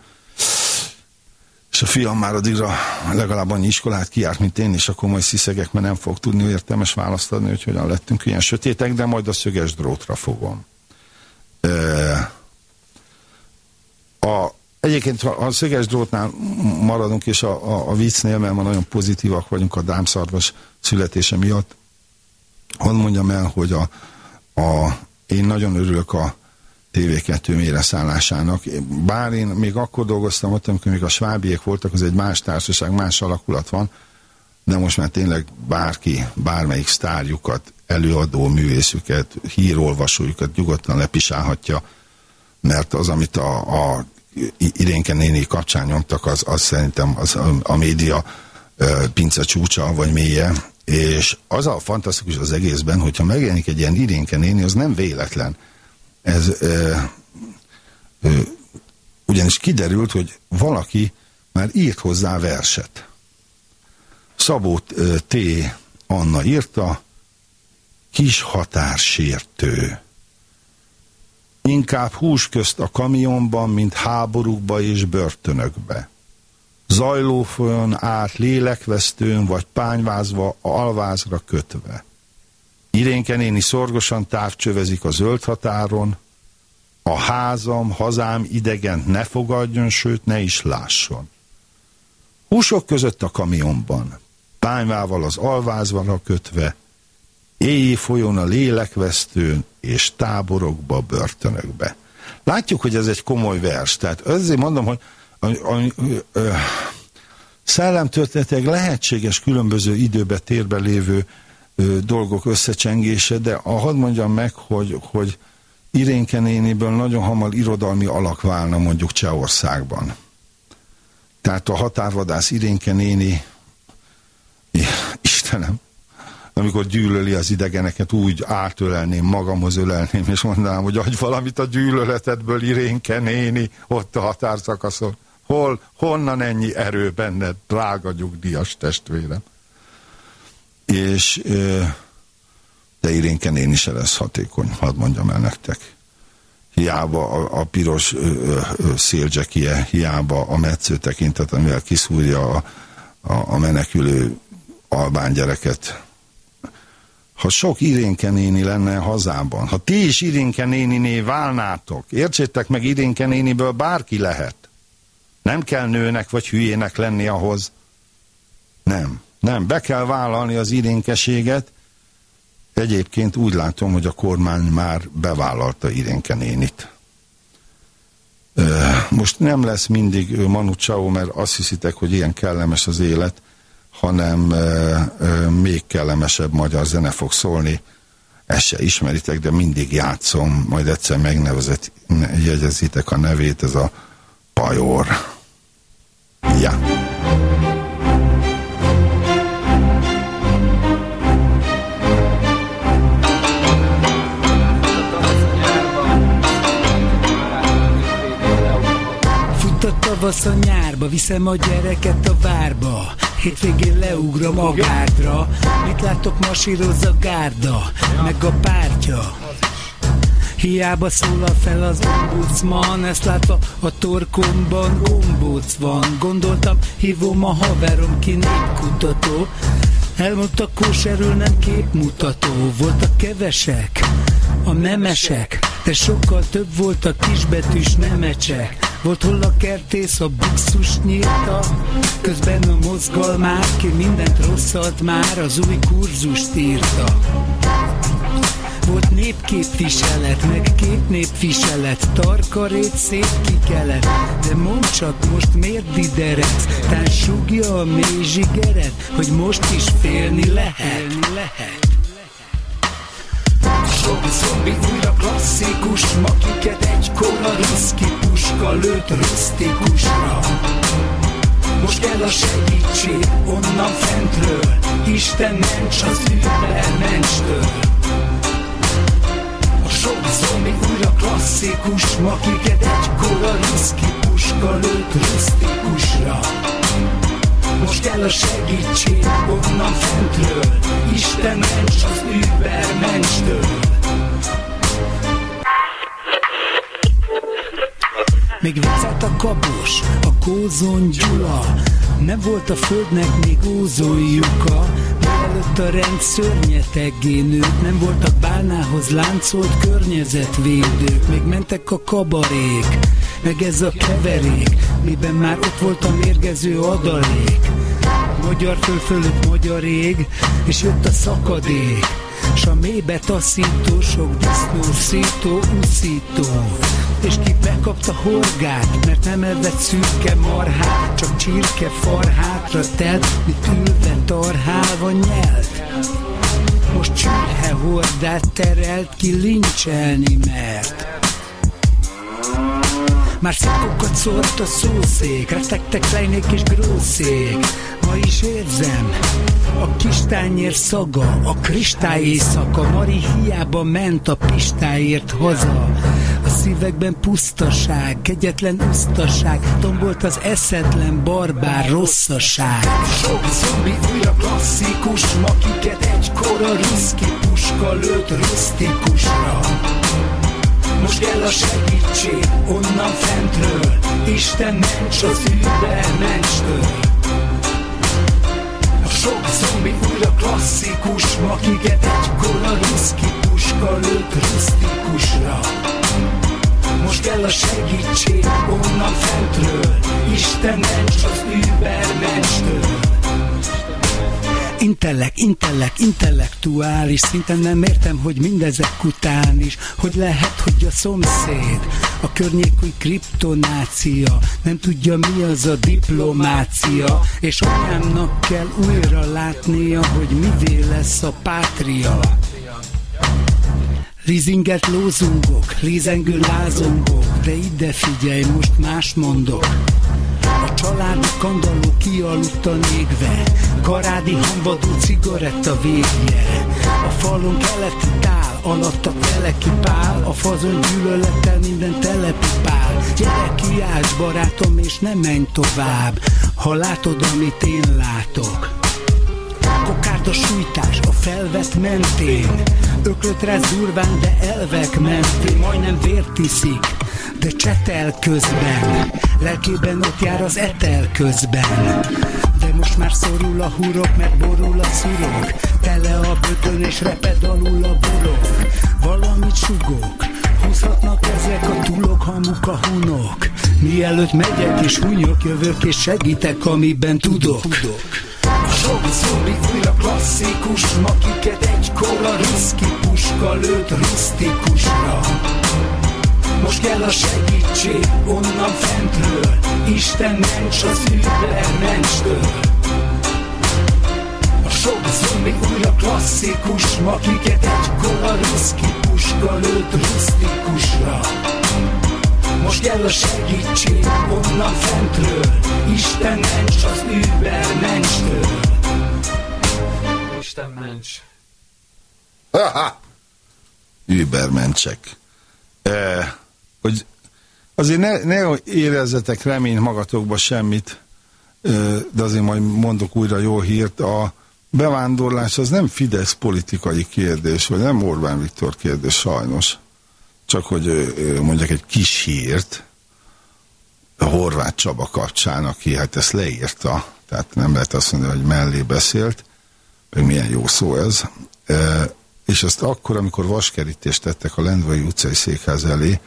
és a fiam már addigra legalább annyi iskolát kiárt, mint én, és akkor majd sziszegek, mert nem fog tudni értelmes választ adni, hogy hogyan lettünk ilyen sötétek, de majd a szöges drótra fogom. A, egyébként, a szöges drótnál maradunk, és a, a, a viccnél, mert ma nagyon pozitívak vagyunk a dámszarvas születése miatt, hadd mondjam el, hogy a, a, én nagyon örülök a TV2 mélyre szállásának. Bár én még akkor dolgoztam ott, amikor még a svábiek voltak, az egy más társaság, más alakulat van, de most már tényleg bárki, bármelyik sztárjukat, előadó művészüket, hírolvasójukat nyugodtan lepisálhatja, mert az, amit a, a Irénke néni kapcsán nyomtak, az, az szerintem az a, a média pince csúcsa vagy mélye, és az a fantasztikus az egészben, hogyha megjelenik egy ilyen Irénke néni, az nem véletlen. Ez ö, ö, ugyanis kiderült, hogy valaki már írt hozzá verset. Szabó T. Anna írta, kis határsértő. Inkább hús közt a kamionban, mint háborúkba és börtönökbe. Zajló folyón át lélekvesztőn, vagy pányvázva, alvázra kötve. Irénke néni szorgosan távcsövezik a zöld határon, a házam, hazám idegent ne fogadjon, sőt ne is lásson. Húsok között a kamionban, pányvával az alvázvara kötve, éjjé folyón a lélekvesztőn és táborokba, börtönökbe. Látjuk, hogy ez egy komoly vers, tehát azért mondom, hogy a, a, a, a, szellemtörténetek lehetséges különböző időbe, térbe lévő dolgok összecsengése, de a, hadd mondjam meg, hogy, hogy Irénke néniből nagyon hamar irodalmi alak válna mondjuk Csehországban. Tehát a határvadász Irénke néni, Istenem, amikor gyűlöli az idegeneket, úgy átölelném, magamhoz ölelném, és mondanám, hogy adj valamit a gyűlöletedből, Irénke néni, ott a határszakaszon. Hol, honnan ennyi erő benned, drága nyugdíjas testvérem? És de Irénke néni se lesz hatékony, hadd mondjam el nektek. Hiába a, a piros szélcsekie, hiába a metsző tekintet, amivel kiszúrja a, a, a menekülő albán gyereket, ha sok Irénke néni lenne hazában, ha ti is Irénke néniné válnátok, értsétek meg Irénke néniből bárki lehet. Nem kell nőnek vagy hülyének lenni ahhoz. Nem, nem, be kell vállalni az irénkeséget. Egyébként úgy látom, hogy a kormány már bevállalta Irénke nénit. Most nem lesz mindig Manu Chao, mert azt hiszitek, hogy ilyen kellemes az élet hanem még kellemesebb magyar zene fog szólni. Ezt se ismeritek, de mindig játszom, majd egyszer megnevezett, jegyezitek a nevét, ez a Pajor. Ja. Fut tavasz a nyárba, viszem a gyereket a várba. Hétvégén leugrom a gárdra. Mit látok, masíroz a gárda Meg a pártja. Hiába szólal fel az ombudsman Ezt látva a torkomban gombóc van Gondoltam, hívom a haverom ki népkutató. Elmondta kóserül nem képmutató. Voltak kevesek, a nemesek De sokkal több volt a kisbetűs nemecsek volt hol a kertész a buxus nyírta Közben a mozgalmát ki mindent rosszat már Az új kurzust írta. Volt népképviselet, meg két népviselet Tarkarét szép kikelet De mondd csak most miért dideredsz Tán sugja a mély zsigered Hogy most is félni lehet, lehet. Zombi, zombi, újra klasszikus Makiket egykor a ruszki puska lőtt rusztikusra most kell a segítség onnan fentről Isten ments az übermentstől A sok zombi újra klasszikus Makiket egykor a ruszki puska lőtt rusztikusra most kell a segítség onnan fentről. Isten ments az übermentstől Még viccelt a kapos, a kózon Gyula. Nem volt a földnek még ózonjuka Mielőtt a rend szörnyeteggé nőtt. Nem voltak bálnához láncolt környezetvédők. Még mentek a kabarék Meg ez a keverék Miben már ott volt a mérgező adalék Magyar föl fölött magyar ég És jött a szakadék S a mélybe taszító, sok disznó, szító, uszító És ki megkapta horgát, mert nem evett szürke marhát, csak csirke farhátra telt, mit ülve tarhálva nyelt. Most csürhe hordát terelt ki lincselni mert. Már szitkokat szórt a szószék, retektek lejnék és grószék. Ma is érzem a kis tányér szaga, a kristály éjszaka. Mari hiába ment a pistáért haza. A szívekben pusztaság, kegyetlen usztaság, tombolt az eszedlen barbár rosszaság. Sok zombi újra klasszikus, makiket egykor a ruszki puska lőtt rusztikusra. Most kell a segítség onnan fentről. Isten ments az übermentstől A sok zombi újra klasszikus Makiket egykor a ruszki puska lőtt rusztikusra Most kell a segítség onnan fentről. Isten ments az übermentstől Intellek, intellek, intellektuális szinten nem értem, hogy mindezek után is, hogy lehet, hogy a szomszéd, a környék új kriptonácia, nem tudja mi az a diplomácia, és anyámnak kell újra látnia, hogy mivé lesz a pátria. Rizingert lózungok, lézengő lázongok, de ide figyelj, most más mondok. A családi kandalló kialudtan égve Karádi hanvadó cigaretta végje A falon keleti tál Alatta teleki pál. A fazon gyűlölettel minden telepi pál. Gyere kiálts barátom és ne menj tovább. Ha látod amit én látok. Kokárd a sújtás a felvett mentén. Öklöt rá durván, de elvek mentén. Majdnem vért iszik, de csetel közben. Lelkében ott jár az etel közben. De most már szorul a hurok, mert borul a szurok. Tele a bötön és reped alul a burok. Valamit sugok, húzhatnak ezek a tulok, hamuk a hunok. Mielőtt megyek és hunyok, jövök és segítek, amiben tudok, tudok. Sok zombi újra klasszikus Makiket egykor a ruszki puska lőtt rusztikusra Most kell a segítség onnan fentről Isten ments az übermentstől A sok zombi újra klasszikus Makiket egykor a ruszki puska lőtt rusztikusra most kell a segítség onnan fentről Isten ments az übermentstől Isten ments. Haha! Übermencsek. Eh, hogy azért ne, ne érezzetek remény magatokba semmit, de azért majd mondok újra jó hírt. A bevándorlás az nem Fidesz politikai kérdés, vagy nem Orbán Viktor kérdés sajnos. Csak hogy mondjak egy kis hírt, a Horváth Csaba kapcsán, aki hát ezt leírta, tehát nem lehet azt mondani, hogy mellé beszélt, meg milyen jó szó ez, és ezt akkor, amikor vaskerítést tettek a Lendvai utcai székház elé,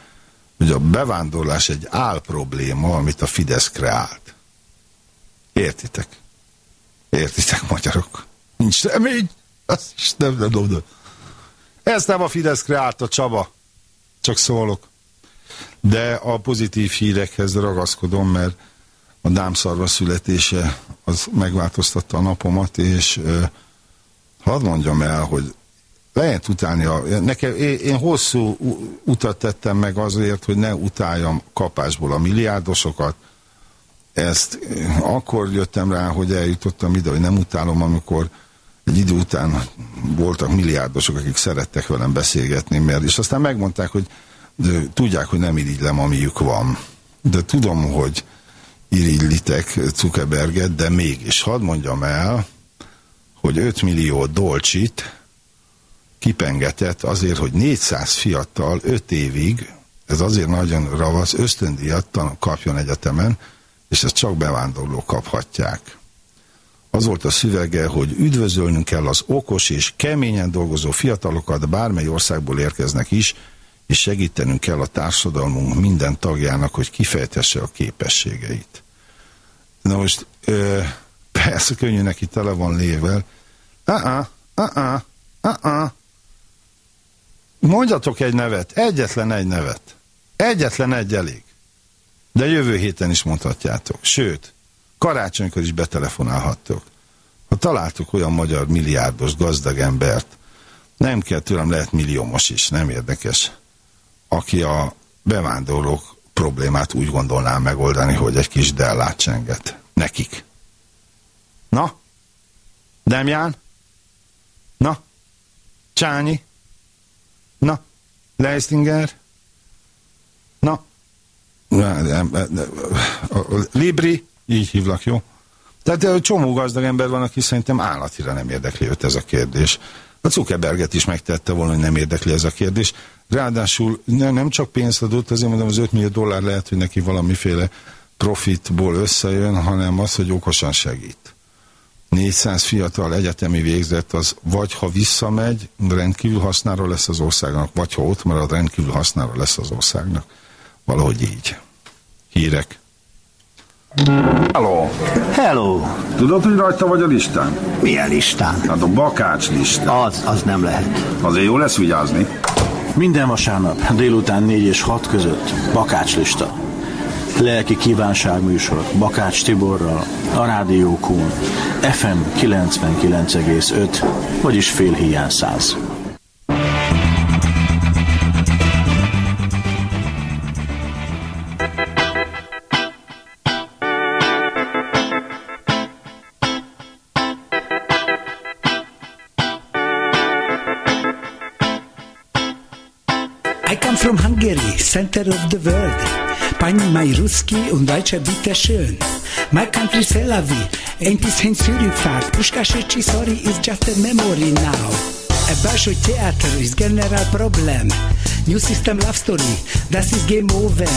hogy a bevándorlás egy álprobléma, amit a Fidesz kreált. Értitek? Értitek, magyarok? Nincs remény? Azt is nem, nem, nem, nem. Ezt nem a Fidesz kreálta, Csaba. Csak szólok. De a pozitív hírekhez ragaszkodom, mert a dámszarva születése az megváltoztatta a napomat, és ö, hadd mondjam el, hogy lehet utálni a... Nekem, én, én hosszú utat tettem meg azért, hogy ne utáljam kapásból a milliárdosokat. Ezt eh, akkor jöttem rá, hogy eljutottam ide, hogy nem utálom, amikor egy idő után voltak milliárdosok, akik szerettek velem beszélgetni, mert, és aztán megmondták, hogy de, tudják, hogy nem irigylem, amiük van. De tudom, hogy irigylitek Zuckerberget, de mégis hadd mondjam el, hogy 5 millió dolcsit kipengetett azért, hogy 400 fiatal 5 évig, ez azért nagyon ravasz, ösztöndíjat kapjon egyetemen, és ezt csak bevándorlók kaphatják. Az volt a szövege, hogy üdvözölnünk kell az okos és keményen dolgozó fiatalokat, bármely országból érkeznek is, és segítenünk kell a társadalmunk minden tagjának, hogy kifejtesse a képességeit. Na most, ö, persze könnyű neki tele van lével. Ah-ah, ah-ah, ah-ah. Mondjatok egy nevet, egyetlen egy nevet. Egyetlen egy elég. De jövő héten is mondhatjátok. Sőt, karácsonykor is betelefonálhattok. Ha találtuk olyan magyar milliárdos gazdag embert, nem kell tőlem, lehet milliómos is, nem érdekes, aki a bevándorlók problémát úgy gondolná megoldani, hogy egy kis dellát csenget. Nekik. Na? Demján? Na? Csányi? Na? Leistinger? Na? Libri? Így hívlak, jó? Tehát egy csomó gazdag ember van, aki szerintem állatira nem érdekli őt ez a kérdés. A Zuckerberget is megtette volna, hogy nem érdekli ez a kérdés. Ráadásul ne, nem csak pénzt adott, azért mondom, az 5 millió dollár lehet, hogy neki valamiféle profitból összejön, hanem az, hogy okosan segít. 400 fiatal egyetemi végzett, az vagy ha visszamegy, rendkívül hasznára lesz az országnak, vagy ha ott marad, rendkívül hasznára lesz az országnak. Valahogy így. Hírek. Hello. Hello. Tudod, hogy rajta vagy a listán? Milyen listán? Hát a bakács lista. Az, az nem lehet. Azért jó lesz vigyázni. Minden vasárnap délután 4 és 6 között Bakács lista. Lelki kívánság műsor Bakács Tiborral, a Rádió Kun, FM 99,5, vagyis fél hiány száz. From Hungary, center of the world. Pani mai ruski und deutsche bitte schön. My country Tel Aviv, ain't this Zürich fact. Pushka Shechi, sorry, is just a memory now. A Basho theater is general problem. New system love story, das ist game over.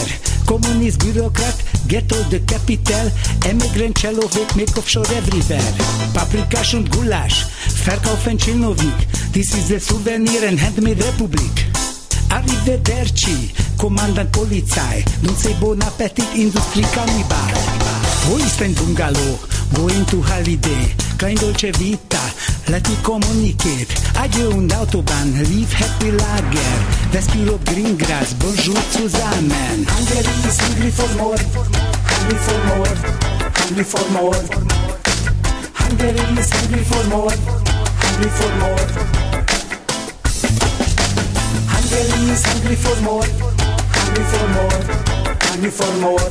Communist bureaucrat, ghetto the capital. Emigrant cello weg, make offshore everywhere. Paprikash und Gulasch, verkaufen Chilnovnik. This is the souvenir and handmade republic. Arrivederci, comandant Polizei, non sei bon appetit industrie cannibal. Wo ist dein Bungalow? Going to holiday, klein dolce vita, let me communicate. Adieu und Autobahn, live happy lager, Vespilo Greengrass, bonjour zusammen. Hungary is hungry for more, hungry for more, hungry for more. Hungary is hungry for more, hungry for more. Hungary is hungry for more, hungry for more, hungry for more.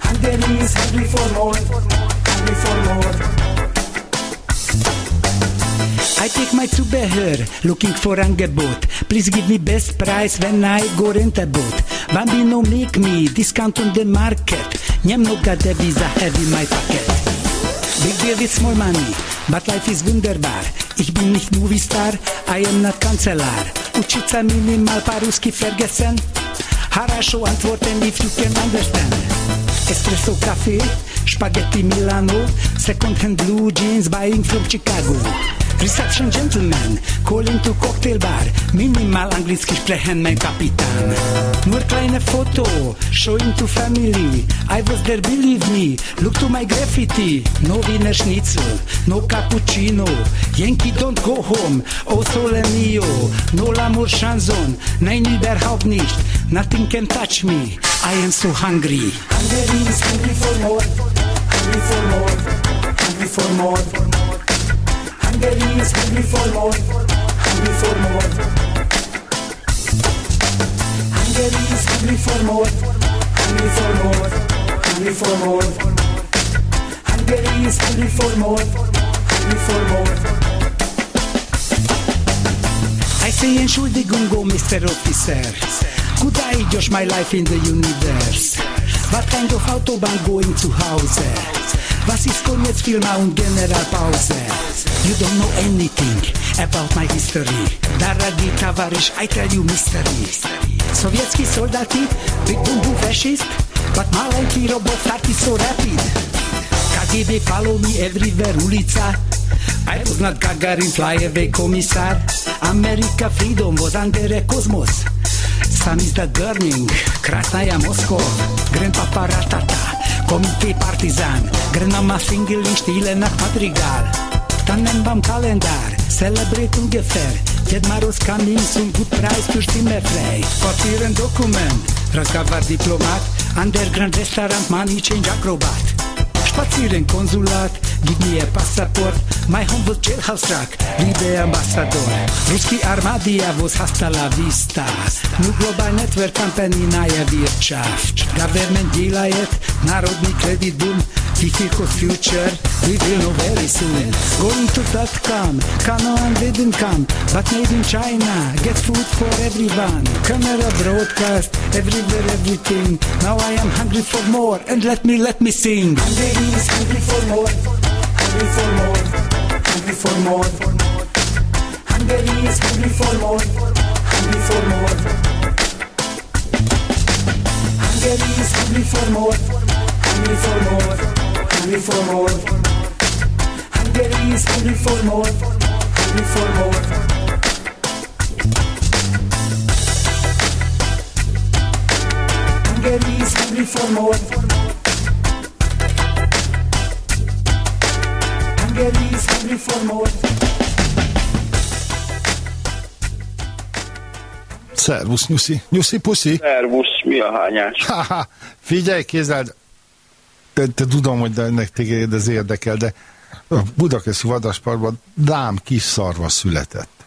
Hungary is hungry for more, hungry for more. I take my Zubehör, looking for Angebot. Please give me best price when I go rent a boat. Bambino make me discount on the market. Nie mnoga deviza have heavy my pocket. Big deal with small money, But life is wunderbar. Ich bin nicht Movie-Star, I am not Kanzler. Uczyca minimal paruski vergessen. Harasho antworten, if you can understand. Espresso, Kaffee, Spaghetti Milano, Secondhand Blue Jeans buying from Chicago. Reception gentleman, calling to cocktail bar, minimal anglicky sprechen mein Kapitän. Nur kleine Foto, showing to family, I was there believe me, look to my graffiti, no Wiener Schnitzel, no cappuccino, Yankee don't go home, oh sole mio, no l'amour chanson, nein überhaupt nicht, nothing can touch me, I am so hungry. Hungary is hungry for more, hungry for more, hungry for more. Hungary is hungry for more, hungry for more. Hungary is hungry for more, hungry for more, hungry for more. Hungary is hungry for more, hungry for more. I say Entschuldigung, Mr. Officer. Could I judge my life in the universe? What kind of Autobahn going to Hause? Was ist koniec filma und Generalpause? You don't know anything about my history. Daragi tavarish, I tell you mystery. Sowiecki soldati, big boom boom fascist, but maleńki robot started so rapid. KGB follow me everywhere, ulica. I was not Gagarin, fly away commissar. America freedom was under a cosmos. Sun is the burning, Krasnaya Moscow, Grandpapa Ratata, Komitej Partizan Grena ma singlišti Ilena Kvadrigal Ta nemam kalendar Celebratum Gefer Djed Maros kamin sun gut preis für Stimme frei Papieren Dokument Razgavar Diplomat. Underground Restaurant Maničenj Akrobat Spazieren Konsulat gib a Passport, my humble jailhouse truck, liebe Ambassador. Ruski Armadiavos, hasta la vista. New Global Network Company, naja Wirtschaft. Government dělajet, národní kredit boom, difficult future, we will know very soon. Going to .com, Canaan didn't come, but made in China, get food for everyone. Camera broadcast, everywhere, everything. Now I am hungry for more, and let me, let me sing. Hungry is hungry for more, hungry for more, hungry for more. Hungary is hungry for more, hungry for more. Hungary is hungry for more, hungry for more, hungry for more. Hungary is hungry for more, hungry for more. Hungary is hungry for more. For more. Szervusz, Nyuszi. Nyuszi, puszi. Szervusz, mi a hányás? Ha-ha, figyelj, kézzel, te, te tudom, hogy ennek téged ez érdekel, de a Budakeszi Vadasparkban dám kis szarva született.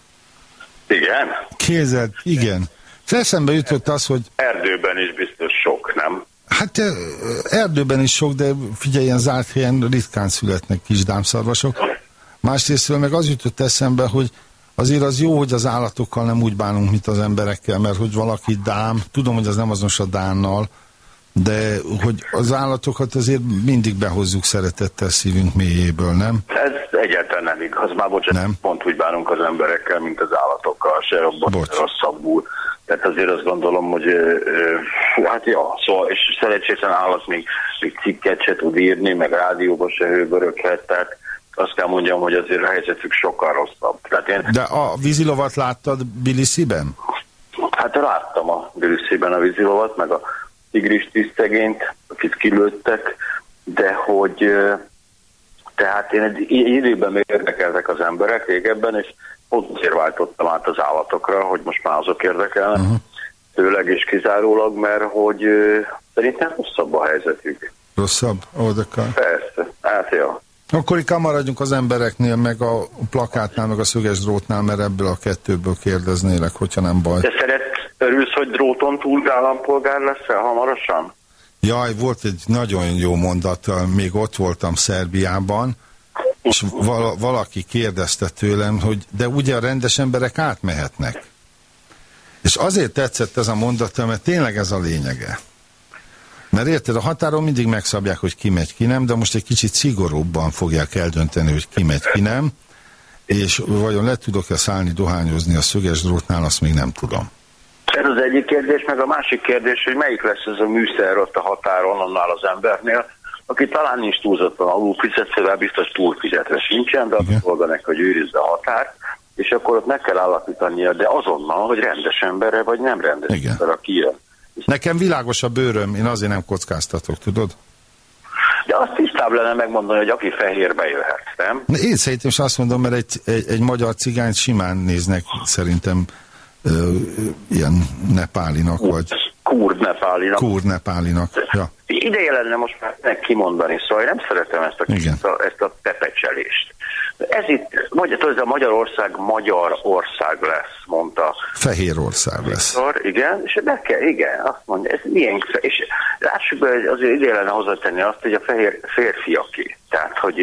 Igen? Kézzel, igen. És eszembe jutott az, hogy Erdőben is biztos? Hát erdőben is sok, de figyelj, ilyen zárt helyen ritkán születnek kis dámszarvasok. Másrésztről meg az jutott eszembe, hogy azért az jó, hogy az állatokkal nem úgy bánunk, mint az emberekkel, mert hogy valaki dám, tudom, hogy az nem azonos a dánnal, de hogy az állatokat azért mindig behozzuk szeretettel szívünk mélyéből, nem? Ez egyáltalán nem igaz. Már bocsánat, Nem. pont úgy bánunk az emberekkel, mint az állatokkal, se jobban, Bocs. rosszabbul. Tehát azért azt gondolom, hogy ö, ö, hát ja, szóval, és szerencsétlen állat még, még cikket se tud írni, meg rádióba se hőböröghet, tehát azt kell mondjam, hogy azért a helyzetük sokkal rosszabb. Tehát én De a vízilovat láttad Bilisziben? Hát láttam a Brüsszében a vízilovat, meg a tigris tisztegényt, akit kilőttek, de hogy tehát én egy időben még érdekeltek az emberek régebben, és pont azért váltottam át az állatokra, hogy most már azok érdekelnek, uh-huh. főleg és kizárólag, mert hogy szerintem rosszabb a helyzetük. Rosszabb? Oldakar. Persze, hát jó. Akkor inkább maradjunk az embereknél, meg a plakátnál, meg a szöges drótnál, mert ebből a kettőből kérdeznélek, hogyha nem baj. De szeret, örülsz, hogy dróton túl állampolgár leszel hamarosan? Jaj, volt egy nagyon jó mondat, még ott voltam Szerbiában, és vala, valaki kérdezte tőlem, hogy de ugye a rendes emberek átmehetnek. És azért tetszett ez a mondat, mert tényleg ez a lényege. Mert érted, a határon mindig megszabják, hogy ki megy, ki nem, de most egy kicsit szigorúbban fogják eldönteni, hogy ki megy, ki nem, és vajon le tudok-e szállni, dohányozni a szöges drótnál, azt még nem tudom. Ez az egyik kérdés, meg a másik kérdés, hogy melyik lesz ez a műszer ott a határon, annál az embernél, aki talán nincs túlzottan alul fizetve, biztos túl fizetve sincsen, de az a dolga neki, hogy őrizze a határt, és akkor ott meg kell állapítania, de azonnal, hogy rendes embere, vagy nem rendes Igen. ember, aki jön. Nekem világos a bőröm, én azért nem kockáztatok, tudod? De azt tisztább lenne megmondani, hogy aki fehérbe jöhet, nem? Na, Én szerintem is azt mondom, mert egy, egy, egy magyar cigányt simán néznek szerintem ilyen nepálinak, vagy Kurd nepálinak. kurd nepálinak. Ja. Ideje lenne most már kimondani, szóval én nem szeretem ezt a, Igen. ezt a, ezt a tepecselést. Ez itt, tudod, ez a Magyarország magyar ország lesz, mondta Fehérország lesz. Viktor, igen, és be kell, igen, azt mondja, ez milyen, és lássuk be, hogy azért ideje lenne hozzátenni azt, hogy a fehér férfiaké, tehát, hogy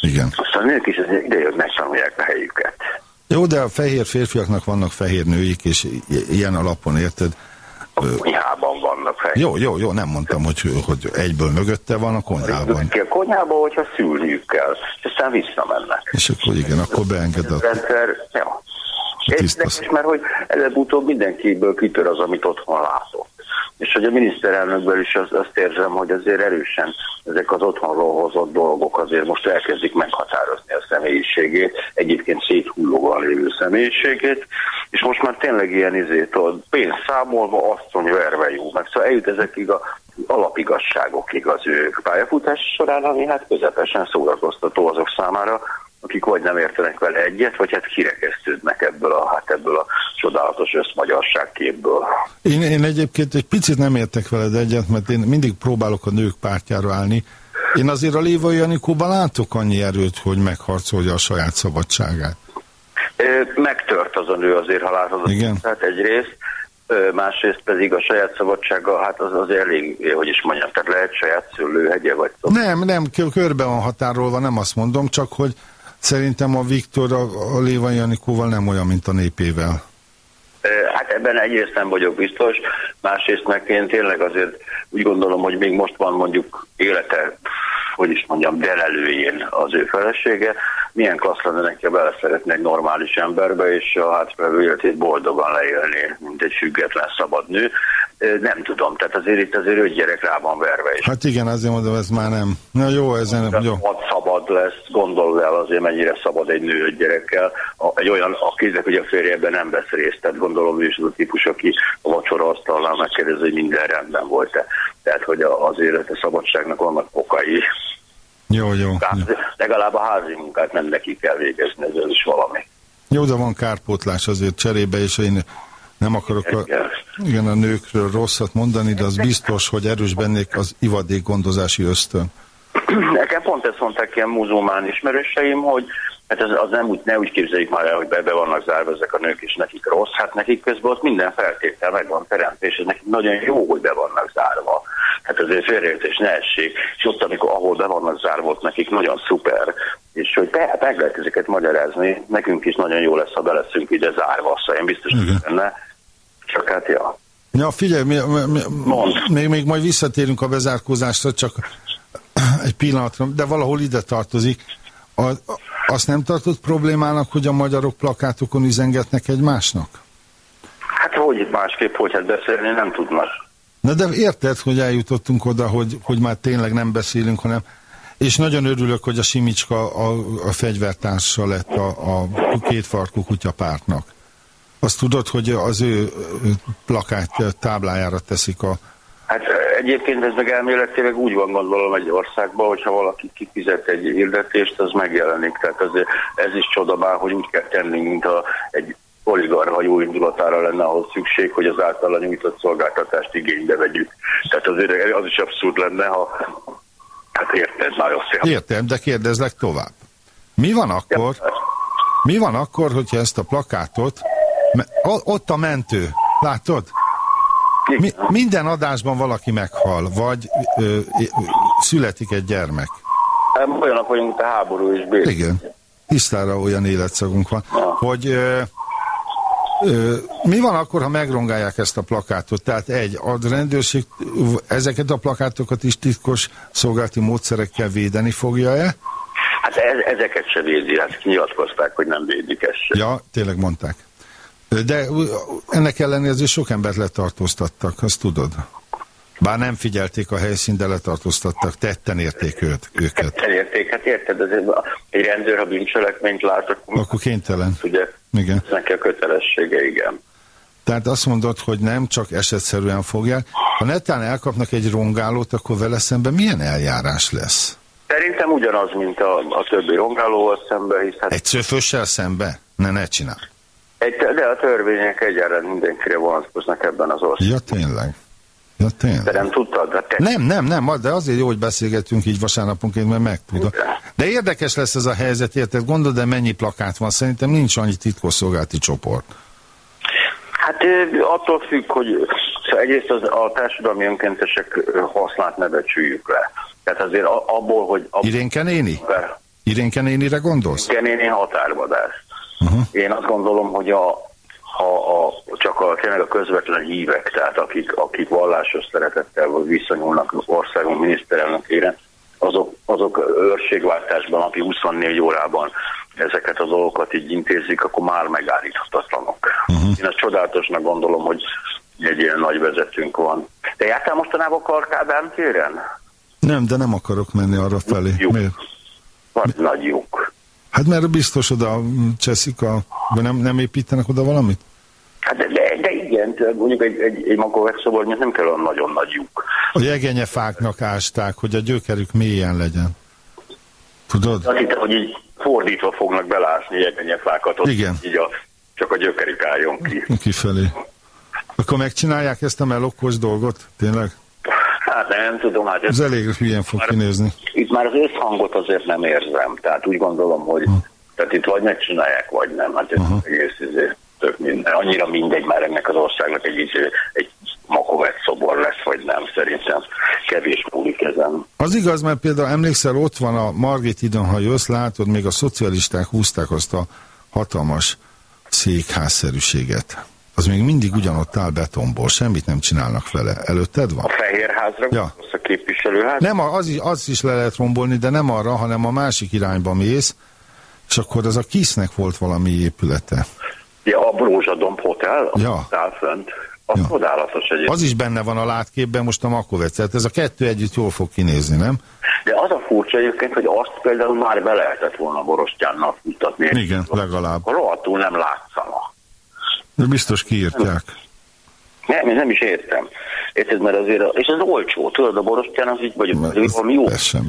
Igen. aztán nők is azért hogy megtanulják a helyüket. Jó, de a fehér férfiaknak vannak fehér nőik, és ilyen alapon érted. Ö, Konyhában vannak fehér. Jó, jó, jó, nem mondtam, hogy, hogy egyből mögötte van a konyhában. A konyhába, hogyha szülniük kell, és aztán visszamennek. És akkor igen, akkor beenged a... rendszer, ja. Érdekes, mert hogy előbb-utóbb mindenkiből kitör az, amit otthon látott. És hogy a miniszterelnökből is azt, azt érzem, hogy azért erősen ezek az otthonról hozott dolgok azért most elkezdik meghatározni a személyiségét, egyébként széthullóan lévő személyiségét, és most már tényleg ilyen izét, pénz számolva, asszony verve jó, meg szóval eljut ezekig a alapigazságokig az ő pályafutás során, ami hát közepesen szórakoztató azok számára, akik vagy nem értenek vele egyet, vagy hát kirekesztődnek ebből a, hát ebből a csodálatos összmagyarságképből. Én, én egyébként egy picit nem értek veled egyet, mert én mindig próbálok a nők pártjára állni. Én azért a Lévai Janikóban látok annyi erőt, hogy megharcolja a saját szabadságát. Megtört az a nő azért, ha látod. Igen. Tehát egyrészt, másrészt pedig a saját szabadsága, hát az az elég, hogy is mondjam, tehát lehet saját szőlőhegye, vagy Nem, nem, kö- körbe van határolva, nem azt mondom, csak hogy szerintem a Viktor a, a Lévai Janikóval nem olyan, mint a népével. Hát ebben egyrészt nem vagyok biztos, másrészt meg én tényleg azért úgy gondolom, hogy még most van mondjuk élete, hogy is mondjam, delelőjén az ő felesége, milyen klassz lenne neki, ha bele szeretne egy normális emberbe, és a hátralévő életét boldogan leélni, mint egy független szabad nő. Nem tudom, tehát azért itt azért öt gyerek rá van verve is. Hát igen, azért mondom, ez már nem. Na jó, ezen, jó. Hat szabad lesz, gondold el azért mennyire szabad egy nő öt gyerekkel. A, egy olyan, akinek ugye a férje ebben nem vesz részt, tehát gondolom ő is az a típus, aki a vacsora asztalnál megkérdezi, hogy minden rendben volt-e. Tehát, hogy a, az élete szabadságnak vannak okai. Jó, jó. Tehát legalább a házi munkát nem neki kell végezni, ez is valami. Jó, de van kárpótlás azért cserébe, és én nem akarok a, igen, a nőkről rosszat mondani, de az biztos, hogy erős bennék az ivadék gondozási ösztön. Nekem pont ezt mondták ilyen muzulmán ismerőseim, hogy hát ez, az nem úgy, ne úgy képzeljük már el, hogy be, be vannak zárva ezek a nők, és nekik rossz. Hát nekik közben ott minden feltétel meg van teremtve, és nekik nagyon jó, hogy be vannak zárva. Hát azért félreértés ne essék. És ott, amikor ahol be vannak zárva, ott nekik nagyon szuper. És hogy be, meg lehet ezeket magyarázni, nekünk is nagyon jó lesz, ha be leszünk ide zárva, szóval én biztos vagyok benne. Csak hát, ja. Ja, figyelj, mi, mi, mi, még, még majd visszatérünk a bezárkózásra, csak [clears throat] egy pillanatra, de valahol ide tartozik. A, a, azt nem tartott problémának, hogy a magyarok plakátokon üzengetnek egymásnak? Hát hogy másképp, hogy hát beszélni nem tudnak. Na de érted, hogy eljutottunk oda, hogy, hogy már tényleg nem beszélünk, hanem és nagyon örülök, hogy a Simicska a, a fegyvertársa lett a, a kétfarkú kutyapártnak. Azt tudod, hogy az ő plakát táblájára teszik a... Hát egyébként ez meg elméletileg úgy van gondolom egy országban, hogyha valaki kifizet egy hirdetést, az megjelenik. Tehát ez, ez is csoda már, hogy úgy kell tenni, mint a, egy oligarha jó indulatára lenne ahhoz szükség, hogy az általa nyújtott szolgáltatást igénybe vegyük. Tehát azért az is abszurd lenne, ha hát érted, nagyon szép. Értem, de kérdezlek tovább. Mi van akkor, mi van akkor, hogyha ezt a plakátot, ott a mentő, látod? Mi, minden adásban valaki meghal, vagy ö, ö, születik egy gyermek. Hát Olyanok vagyunk, mint a háború és bér. Igen, tisztára olyan életszagunk van, hogy ö, ö, mi van akkor, ha megrongálják ezt a plakátot? Tehát egy, a rendőrség ezeket a plakátokat is titkos szolgálati módszerekkel védeni fogja-e? Hát ez, ezeket se védi, hát nyilatkozták, hogy nem védik ezt se. Ja, tényleg mondták. De ennek ellenére azért sok embert letartóztattak, azt tudod. Bár nem figyelték a helyszínt, de letartóztattak, tetten érték őt, őket. Elérték, hát érted, azért egy rendőr, ha bűncselekményt lát, akkor Akkor kénytelen. ugye Igen. ez neki a kötelessége, igen. Tehát azt mondod, hogy nem csak esetszerűen fogják. Ha netán elkapnak egy rongálót, akkor vele szemben milyen eljárás lesz? Szerintem ugyanaz, mint a, a többi rongálóval szemben, hisz hát Egy szöfössel szembe? Ne, ne csinál. egy, de a törvények egyaránt mindenkire vonatkoznak ebben az országban. Ja, tényleg. Ja, tényleg. De nem tudtad? Hát te... Nem, nem, nem, de azért jó, hogy beszélgetünk így vasárnaponként, mert megtudom. De érdekes lesz ez a helyzet, érted? Gondolod, de mennyi plakát van? Szerintem nincs annyi titkosszolgálati csoport. Hát attól függ, hogy szóval egyrészt az, a társadalmi önkéntesek hasznát ne becsüljük le. Tehát azért abból, hogy... Ab... Irénke néni? Irénke nénire gondolsz? Igen, én, én határvadász. Uh-huh. Én azt gondolom, hogy a, ha a, csak a, tényleg a közvetlen hívek, tehát akik, akik vallásos szeretettel viszonyulnak országunk miniszterelnökére, azok, azok őrségváltásban napi 24 órában ezeket a dolgokat így intézik, akkor már megállíthatatlanok. Uh-huh. Én ezt csodálatosnak gondolom, hogy egy ilyen nagy vezetőnk van. De jártál mostanában Karkádán téren? Nem, de nem akarok menni arra felé. Miért? Van nagy lyuk. Hát mert biztos oda cseszik a... Vagy nem, nem építenek oda valamit? Hát de, de, de igen, mondjuk egy, egy, egy makovek szobornyat nem kell olyan nagyon nagy lyuk. A jegenyefáknak ásták, hogy a gyökerük mélyen legyen. Tudod? Azt hittem, hogy így fordítva fognak belásni jegenyefákat ott Igen. így a csak a gyökerik álljon ki. Kifelé. Akkor megcsinálják ezt a melokos dolgot? Tényleg? Hát nem tudom, hát Ez elég hülyén fog kinézni. itt már az összhangot azért nem érzem, tehát úgy gondolom, hogy tehát itt vagy megcsinálják, vagy nem, hát ez egész izé, tök minden. Annyira mindegy már ennek az országnak egy, izé, egy makovett szobor lesz, vagy nem, szerintem kevés múlik ezen. Az igaz, mert például emlékszel, ott van a Margit időn, ha jössz, látod, még a szocialisták húzták azt a hatalmas székházszerűséget. Az még mindig ugyanott áll betonból, semmit nem csinálnak vele. Előtted van? A Fehérházra Ja. a képviselőház? Nem, az is, az is le lehet rombolni, de nem arra, hanem a másik irányba mész, és akkor az a Kisznek volt valami épülete. Ja, a Brózsadomb Hotel, az Ja. áll fönt. Az ja. csodálatos egyébként. Az is benne van a látképben, most a Makovec. Tehát ez a kettő együtt jól fog kinézni, nem? De az a furcsa egyébként, hogy azt például már be lehetett volna Borostyánnak mutatni. Igen, legalább. Rohadtul nem látszana. De biztos kiírtják. Nem, én nem is értem. Érted, mert azért, és ez olcsó, tudod, a borostyán az így, vagy az valami jó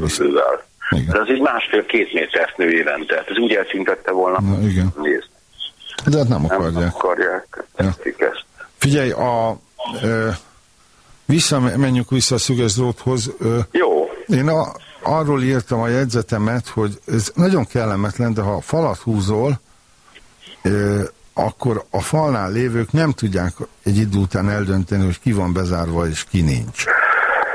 fővel. De az így másfél-két métert nő évente, tehát ez úgy elszintette volna. Na, igen. Nézd, De hát nem nem akarják. akarják. Tetszik ezt. Figyelj, a, ö, vissza, menjünk vissza a szüges dróthoz. Ö, Jó. Én a, arról írtam a jegyzetemet, hogy ez nagyon kellemetlen, de ha falat húzol, ö, akkor a falnál lévők nem tudják egy idő után eldönteni, hogy ki van bezárva és ki nincs.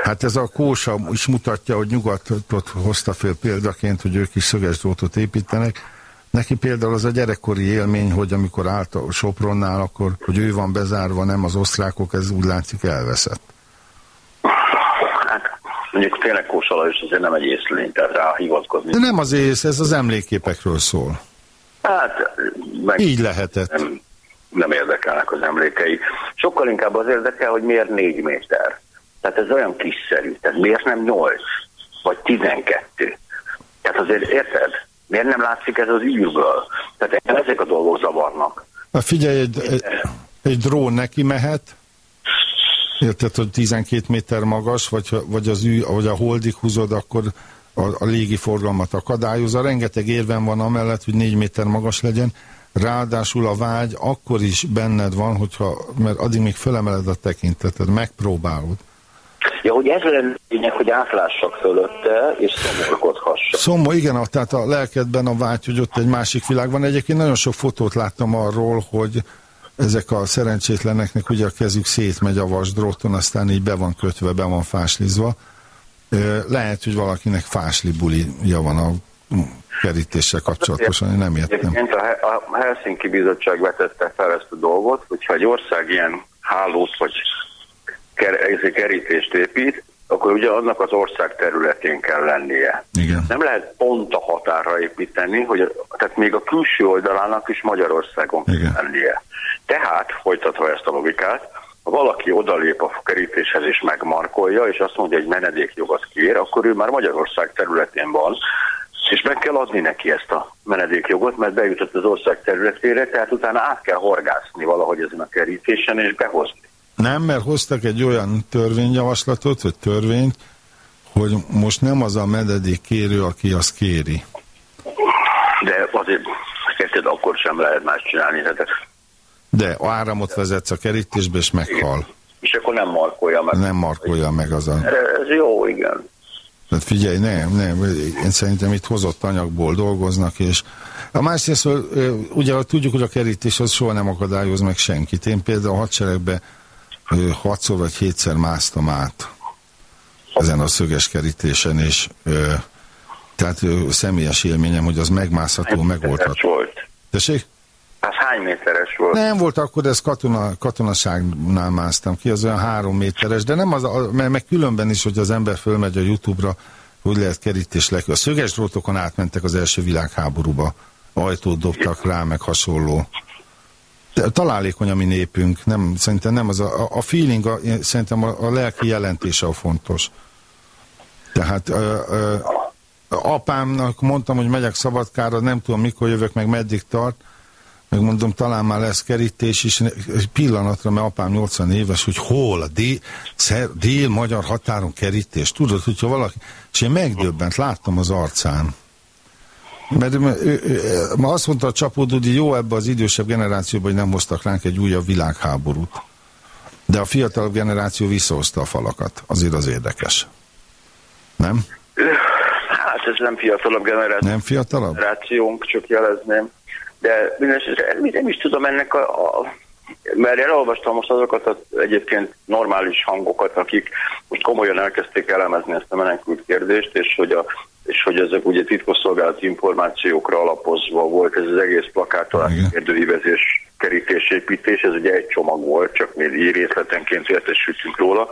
Hát ez a kósa is mutatja, hogy nyugatot hozta fél példaként, hogy ők is szöges drótot építenek. Neki például az a gyerekkori élmény, hogy amikor állt a Sopronnál, akkor, hogy ő van bezárva, nem az osztrákok, ez úgy látszik elveszett. Hát mondjuk tényleg Kósala is azért nem egy észlény, tehát rá hivatkozni. De nem az ész, ez az emlékképekről szól. Hát meg Így lehetett. nem, nem érdekelnek az emlékei. Sokkal inkább az érdekel, hogy miért négy méter. Tehát ez olyan kiszerű. Tehát miért nem nyolc? Vagy tizenkettő? Tehát azért érted? Miért nem látszik ez az űrből? Tehát ezek a dolgok zavarnak. Na figyelj, egy, egy, egy drón neki mehet, érted, hogy 12 méter magas, vagy, vagy, az ű, vagy a holdig húzod, akkor a, a légi forgalmat akadályozza. Rengeteg érven van amellett, hogy 4 méter magas legyen. Ráadásul a vágy akkor is benned van, hogyha, mert addig még fölemeled a tekinteted, megpróbálod. Ja, hogy ez lenne lényeg, hogy átlássak fölötte, és szomorkodhassak. Szomó, igen, a, tehát a lelkedben a vágy, hogy ott egy másik világ van. Egyébként nagyon sok fotót láttam arról, hogy ezek a szerencsétleneknek ugye a kezük szétmegy a vasdróton, aztán így be van kötve, be van fáslizva. Lehet, hogy valakinek fásli bulija van a kerítéssel kapcsolatosan, én nem értem. A He- a Helsinki Bizottság vetette fel ezt a dolgot, hogyha egy ország ilyen hálót vagy kerítést épít, akkor ugye annak az ország területén kell lennie. Igen. Nem lehet pont a határra építeni, hogy tehát még a külső oldalának is Magyarországon kell lennie. Tehát, folytatva ezt a logikát, ha valaki odalép a kerítéshez és megmarkolja, és azt mondja, hogy menedékjogot kér, akkor ő már Magyarország területén van, és meg kell adni neki ezt a menedékjogot, mert bejutott az ország területére, tehát utána át kell horgászni valahogy ezen a kerítésen, és behozni. Nem, mert hoztak egy olyan törvényjavaslatot, vagy törvényt, hogy most nem az a mededék kérő, aki azt kéri. De azért, érted, akkor sem lehet más csinálni, tehát, De áramot vezetsz a kerítésbe, és meghal. és akkor nem markolja meg. Nem markolja meg az a... Ez jó, igen. Tehát figyelj, nem, nem, én szerintem itt hozott anyagból dolgoznak, és a másrészt, ugye tudjuk, hogy a kerítés az soha nem akadályoz meg senkit. Én például a hadseregbe hatszor vagy hétszer másztam át ezen a szöges kerítésen, és tehát személyes élményem, hogy az megmászható, megoldható. volt. Tessék? Hát hány méteres volt? Nem volt akkor, ez katona, katonaságnál másztam ki, az olyan három méteres, de nem az, a, mert meg különben is, hogy az ember fölmegy a Youtube-ra, hogy lehet kerítés le. A szöges drótokon átmentek az első világháborúba, ajtót dobtak rá, meg hasonló. De találékony a mi népünk, nem, szerintem nem az a, a feeling, a, szerintem a, a lelki jelentése a fontos. Tehát ö, ö, apámnak mondtam, hogy megyek Szabadkára, nem tudom mikor jövök, meg meddig tart, megmondom, talán már lesz kerítés is, egy pillanatra, mert apám 80 éves, hogy hol a dél, dél-magyar határon kerítés, tudod, hogyha valaki, és én megdöbbent, láttam az arcán. Mert ő, ő, ma azt mondta a Csapó Dudi, jó ebbe az idősebb generációban, hogy nem hoztak ránk egy újabb világháborút. De a fiatalabb generáció visszahozta a falakat. Azért az érdekes. Nem? Hát ez nem fiatalabb generáció. Nem fiatalabb? generációnk, csak jelezném. De mindenesetre nem, is tudom ennek a, a mert elolvastam most azokat az egyébként normális hangokat, akik most komolyan elkezdték elemezni ezt a menekült kérdést, és hogy, a, és hogy ezek ugye titkosszolgálati információkra alapozva volt ez az egész plakát alá kérdőívezés kerítésépítés, ez ugye egy csomag volt, csak mi így részletenként értesültünk róla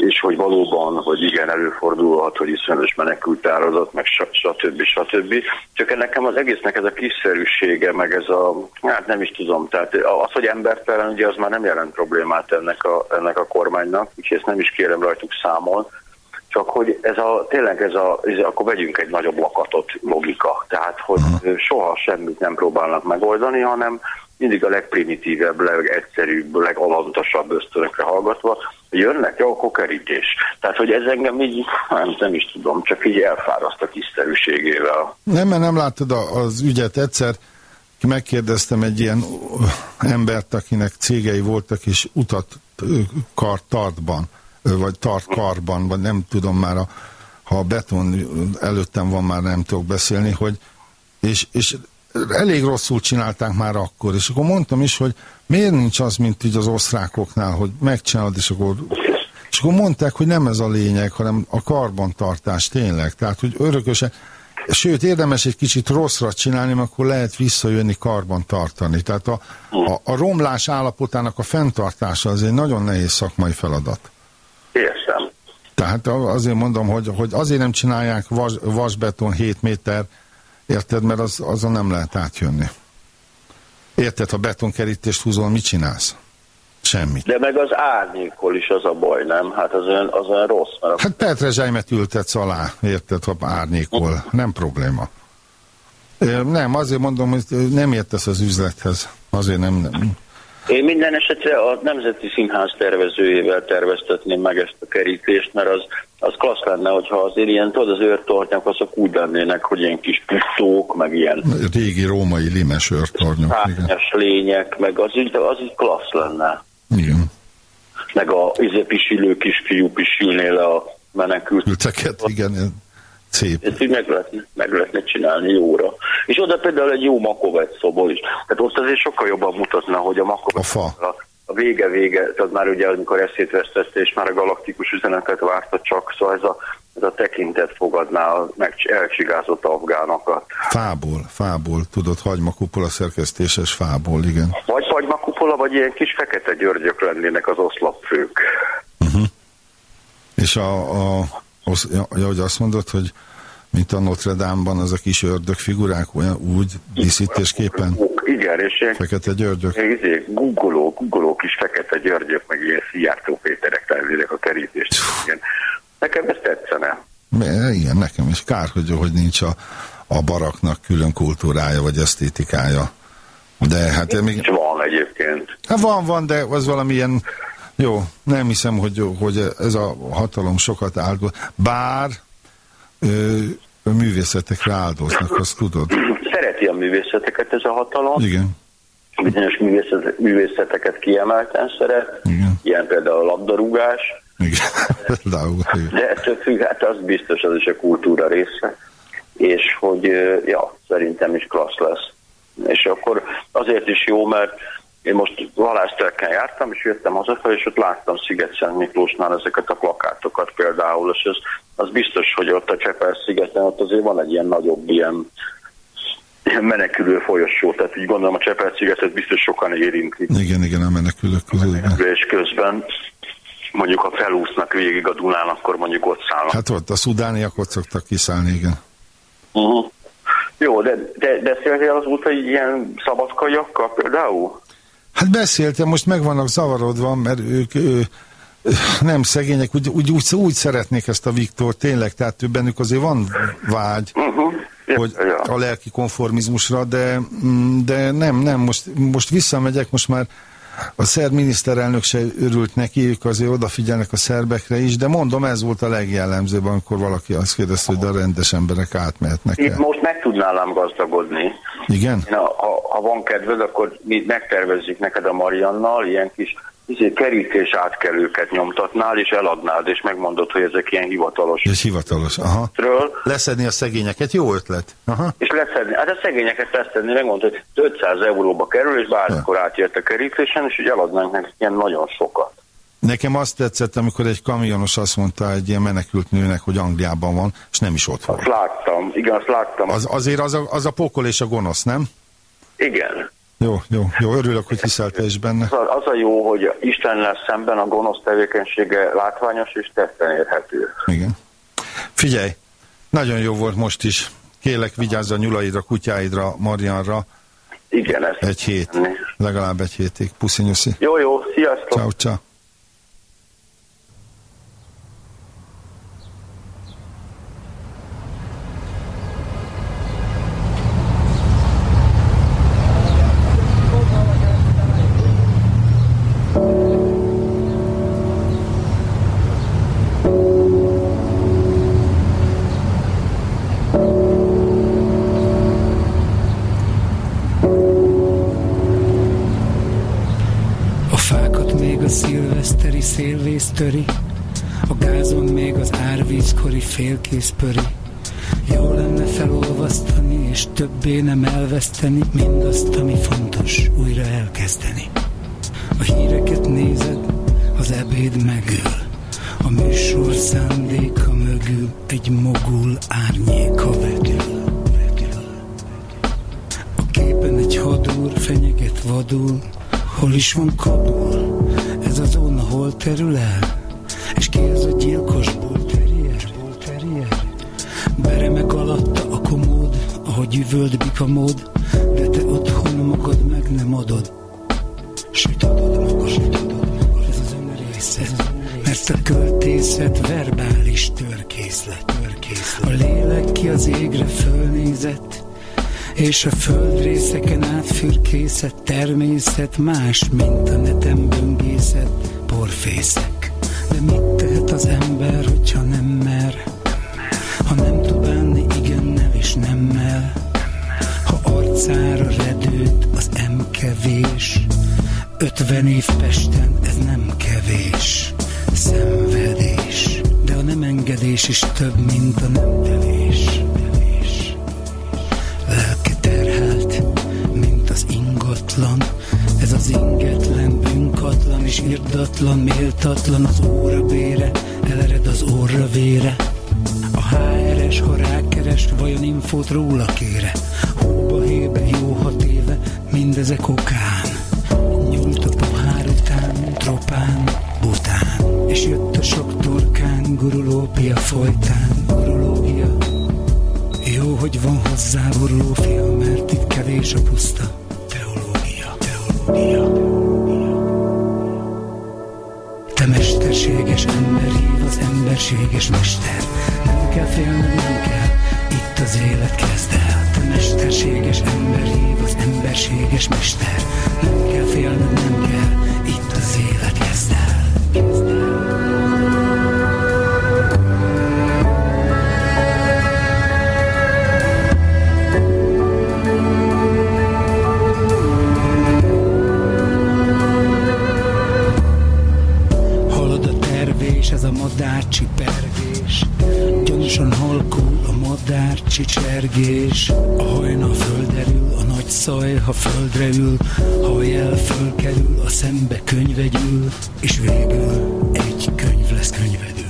és hogy valóban, hogy igen, előfordulhat, hogy iszonyatos menekült áradat, meg stb. stb. Csak nekem az egésznek ez a kiszerűsége, meg ez a, hát nem is tudom, tehát az, hogy embertelen, ugye az már nem jelent problémát ennek a, ennek a kormánynak, úgyhogy ezt nem is kérem rajtuk számol, csak hogy ez a, tényleg ez a, ez, akkor vegyünk egy nagyobb lakatot logika, tehát hogy soha semmit nem próbálnak megoldani, hanem mindig a legprimitívebb, legegyszerűbb, legalantasabb ösztönökre hallgatva, jönnek, jó, akkor kerítés. Tehát, hogy ez engem így, nem, nem is tudom, csak így elfáraszt a kiszerűségével. Nem, mert nem láttad az ügyet egyszer, megkérdeztem egy ilyen embert, akinek cégei voltak, és utat ö, kar tartban, vagy tart karban, vagy nem tudom már, a, ha a beton előttem van, már nem tudok beszélni, hogy és, és elég rosszul csinálták már akkor, és akkor mondtam is, hogy miért nincs az, mint így az osztrákoknál, hogy megcsinálod, és akkor és akkor mondták, hogy nem ez a lényeg, hanem a karbantartás tényleg. Tehát, hogy örökösen, sőt, érdemes egy kicsit rosszra csinálni, mert akkor lehet visszajönni karban tartani. Tehát a, a, a romlás állapotának a fenntartása az egy nagyon nehéz szakmai feladat. Értem. Tehát azért mondom, hogy, hogy azért nem csinálják vas, vasbeton 7 méter, érted, mert az, azon nem lehet átjönni. Érted, ha betonkerítést húzol, mit csinálsz? Semmit. De meg az árnyékol is az a baj, nem? Hát az olyan, az olyan rossz, mert Hát petrezselymet ültetsz alá, érted, ha árnyékol. Nem probléma. Nem, azért mondom, hogy nem értesz az üzlethez. Azért nem, nem. Én minden esetre a Nemzeti Színház tervezőjével terveztetném meg ezt a kerítést, mert az, az klassz lenne, hogyha azért ilyen, tudod, az őrtornyok azok úgy lennének, hogy ilyen kis pisztók, meg ilyen Régi római limes őrtornyok. Szárnyas lények, meg az így, az így klassz lenne. igen. Meg a izé pisilő kisfiú pisilné le a menekült. Ülteket, igen, szép. Ezt így meg lehetne, meg lehetne csinálni jóra. És oda például egy jó makovec szobor is. Tehát ott azért sokkal jobban mutatna, hogy a makovec A a, a vége-vége, tehát már ugye amikor eszét vesztette, és már a galaktikus üzenetet várta csak, szóval ez a, ez a tekintet fogadná a meg elcsigázott afgánokat. Fából, fából, tudod, hagymakupola szerkesztéses fából, igen. Vagy hagymakupola, vagy ilyen kis fekete györgyök lennének az oszlopfők. És a, a, ja, hogy azt mondod, hogy mint a Notre Dame-ban az a kis ördög figurák, olyan úgy díszítésképpen, Igen, és ilyen fekete györgyök. izé, guggoló, guggoló kis fekete györgyök, meg ilyen Szijjártó Péterek tennének a kerítést. Igen. Nekem ez tetszene. Igen, nekem is. Kár, hogy, hogy nincs a, a baraknak külön kultúrája vagy esztétikája. De hát még... És van egyébként. Hát van, van, de az valamilyen... Jó, nem hiszem, hogy, hogy ez a hatalom sokat áldoz. Bár ö, a művészetekre áldoznak, azt tudod. Szereti a művészeteket ez a hatalom. Igen. Bizonyos művészet, művészeteket kiemelten szeret. Igen. Ilyen például a labdarúgás. Igen. [laughs] De ettől függ, hát az biztos, az is a kultúra része. És hogy, ja, szerintem is klassz lesz. És akkor azért is jó, mert én most Valásztelken jártam, és jöttem hazafelé, és ott láttam Sziget-Szent Miklósnál ezeket a plakátokat például, és az, az biztos, hogy ott a Csepel-szigeten ott azért van egy ilyen nagyobb ilyen, menekülő folyosó, tehát így gondolom a Csepel-szigetet biztos sokan érintik Igen, igen, a menekülők közül, és közben mondjuk ha felúsznak végig a Dunán, akkor mondjuk ott szállnak. Hát ott a szudániak ott szoktak kiszállni, igen. Uh-huh. Jó, de, de beszéltél azóta így ilyen szabadkajakkal például? Hát beszéltem, most meg vannak zavarodva, mert ők ő, nem szegények, úgy, úgy, úgy, úgy szeretnék ezt a Viktor, tényleg, tehát ő bennük azért van vágy, uh-huh. hogy a lelki konformizmusra, de, mm, de nem, nem, most, most visszamegyek, most már A szerb miniszterelnök se örült neki, ők azért odafigyelnek a szerbekre is, de mondom, ez volt a legjellemzőbb, amikor valaki azt kérdezte, hogy a rendes emberek átmehetnek Itt el. most meg tudnálám gazdagodni. Igen? Én, ha, ha van kedved, akkor mi megtervezzük neked a Mariannal, ilyen kis izé, kerítés átkelőket nyomtatnál, és eladnád, és megmondod, hogy ezek ilyen hivatalos És hivatalos, aha. ről, Leszedni a szegényeket, jó ötlet. Aha. és leszedni. Hát a szegényeket leszedni, megmondod, hogy 500 euróba kerül, és bármikor átjött a kerítésen, és úgy eladnánk nekik ilyen nagyon sokat. Nekem azt tetszett, amikor egy kamionos azt mondta egy ilyen menekült nőnek, hogy Angliában van, és nem is ott van. Azt láttam, igen, azt láttam. Az, azért az a, az a pokol és a gonosz, nem? Igen. Jó, jó, jó, örülök, hogy hiszel te is benne. Az a, az a jó, hogy Istennel szemben a gonosz tevékenysége látványos és tetten érhető. Igen. Figyelj, nagyon jó volt most is. Kérlek, vigyázz a nyulaidra, kutyáidra, Marianra. Igen, ezt Egy hét, legalább egy hétig. Puszi nyuszi. Jó, jó, sziasztok! Ciao, ciao. Szilveszteri szélvész töri, a gázon még az árvízkori félkész pöri. Jó lenne felolvasztani, és többé nem elveszteni mindazt, ami fontos, újra elkezdeni. A híreket nézed, az ebéd megöl, a műsor szándéka mögül egy mogul árnyéka vedül. A képen egy hadúr fenyeget vadul, hol is van Kabul, ez a zóna hol terül el, és ki ez a gyilkos bullterrier, bullterrier? Beremeg alatta a komód, ahogy üvöld bikamód, de te otthon magad meg nem adod. Sőt, adod magad, sőt, adod magad. Ez az önrésze, mert a költészet verbális törkészlet, törkészlet. A lélek ki az égre fölnézett, és a földrészeken átfürkészett természet más, mint a neten böngészett porfészek. De mit tehet az ember, hogyha nem mer? Ha nem tud bánni igennel és nemmel, ha arcára redőt az em kevés, ötven év Pesten ez nem kevés, szenvedés, de a nem engedés is több, mint a nem tevés. És irdatlan, méltatlan az óra bére, elered az orra vére. A HRS, ha rákeres, vajon infót róla kére? Hóba hébe, jó hat éve, mindezek okán. Nyúlt a pohár után, tropán, bután. És jött a sok torkán, gurulópia folytán, gurulógia. Jó, hogy van hozzá boruló fia, mert itt kevés a puszta teológia, teológia. Az emberséges mester. Nem kell félned, nem kell, itt az élet kezd el. Te mesterséges ember hív az emberséges mester. Nem kell félned, nem kell, itt az élet kezd el. Madárcsi csergés A hajna földerül, a nagy szaj, ha földre ül Ha jel fölkerül, a szembe könyvegyül És végül egy könyv lesz könyvedül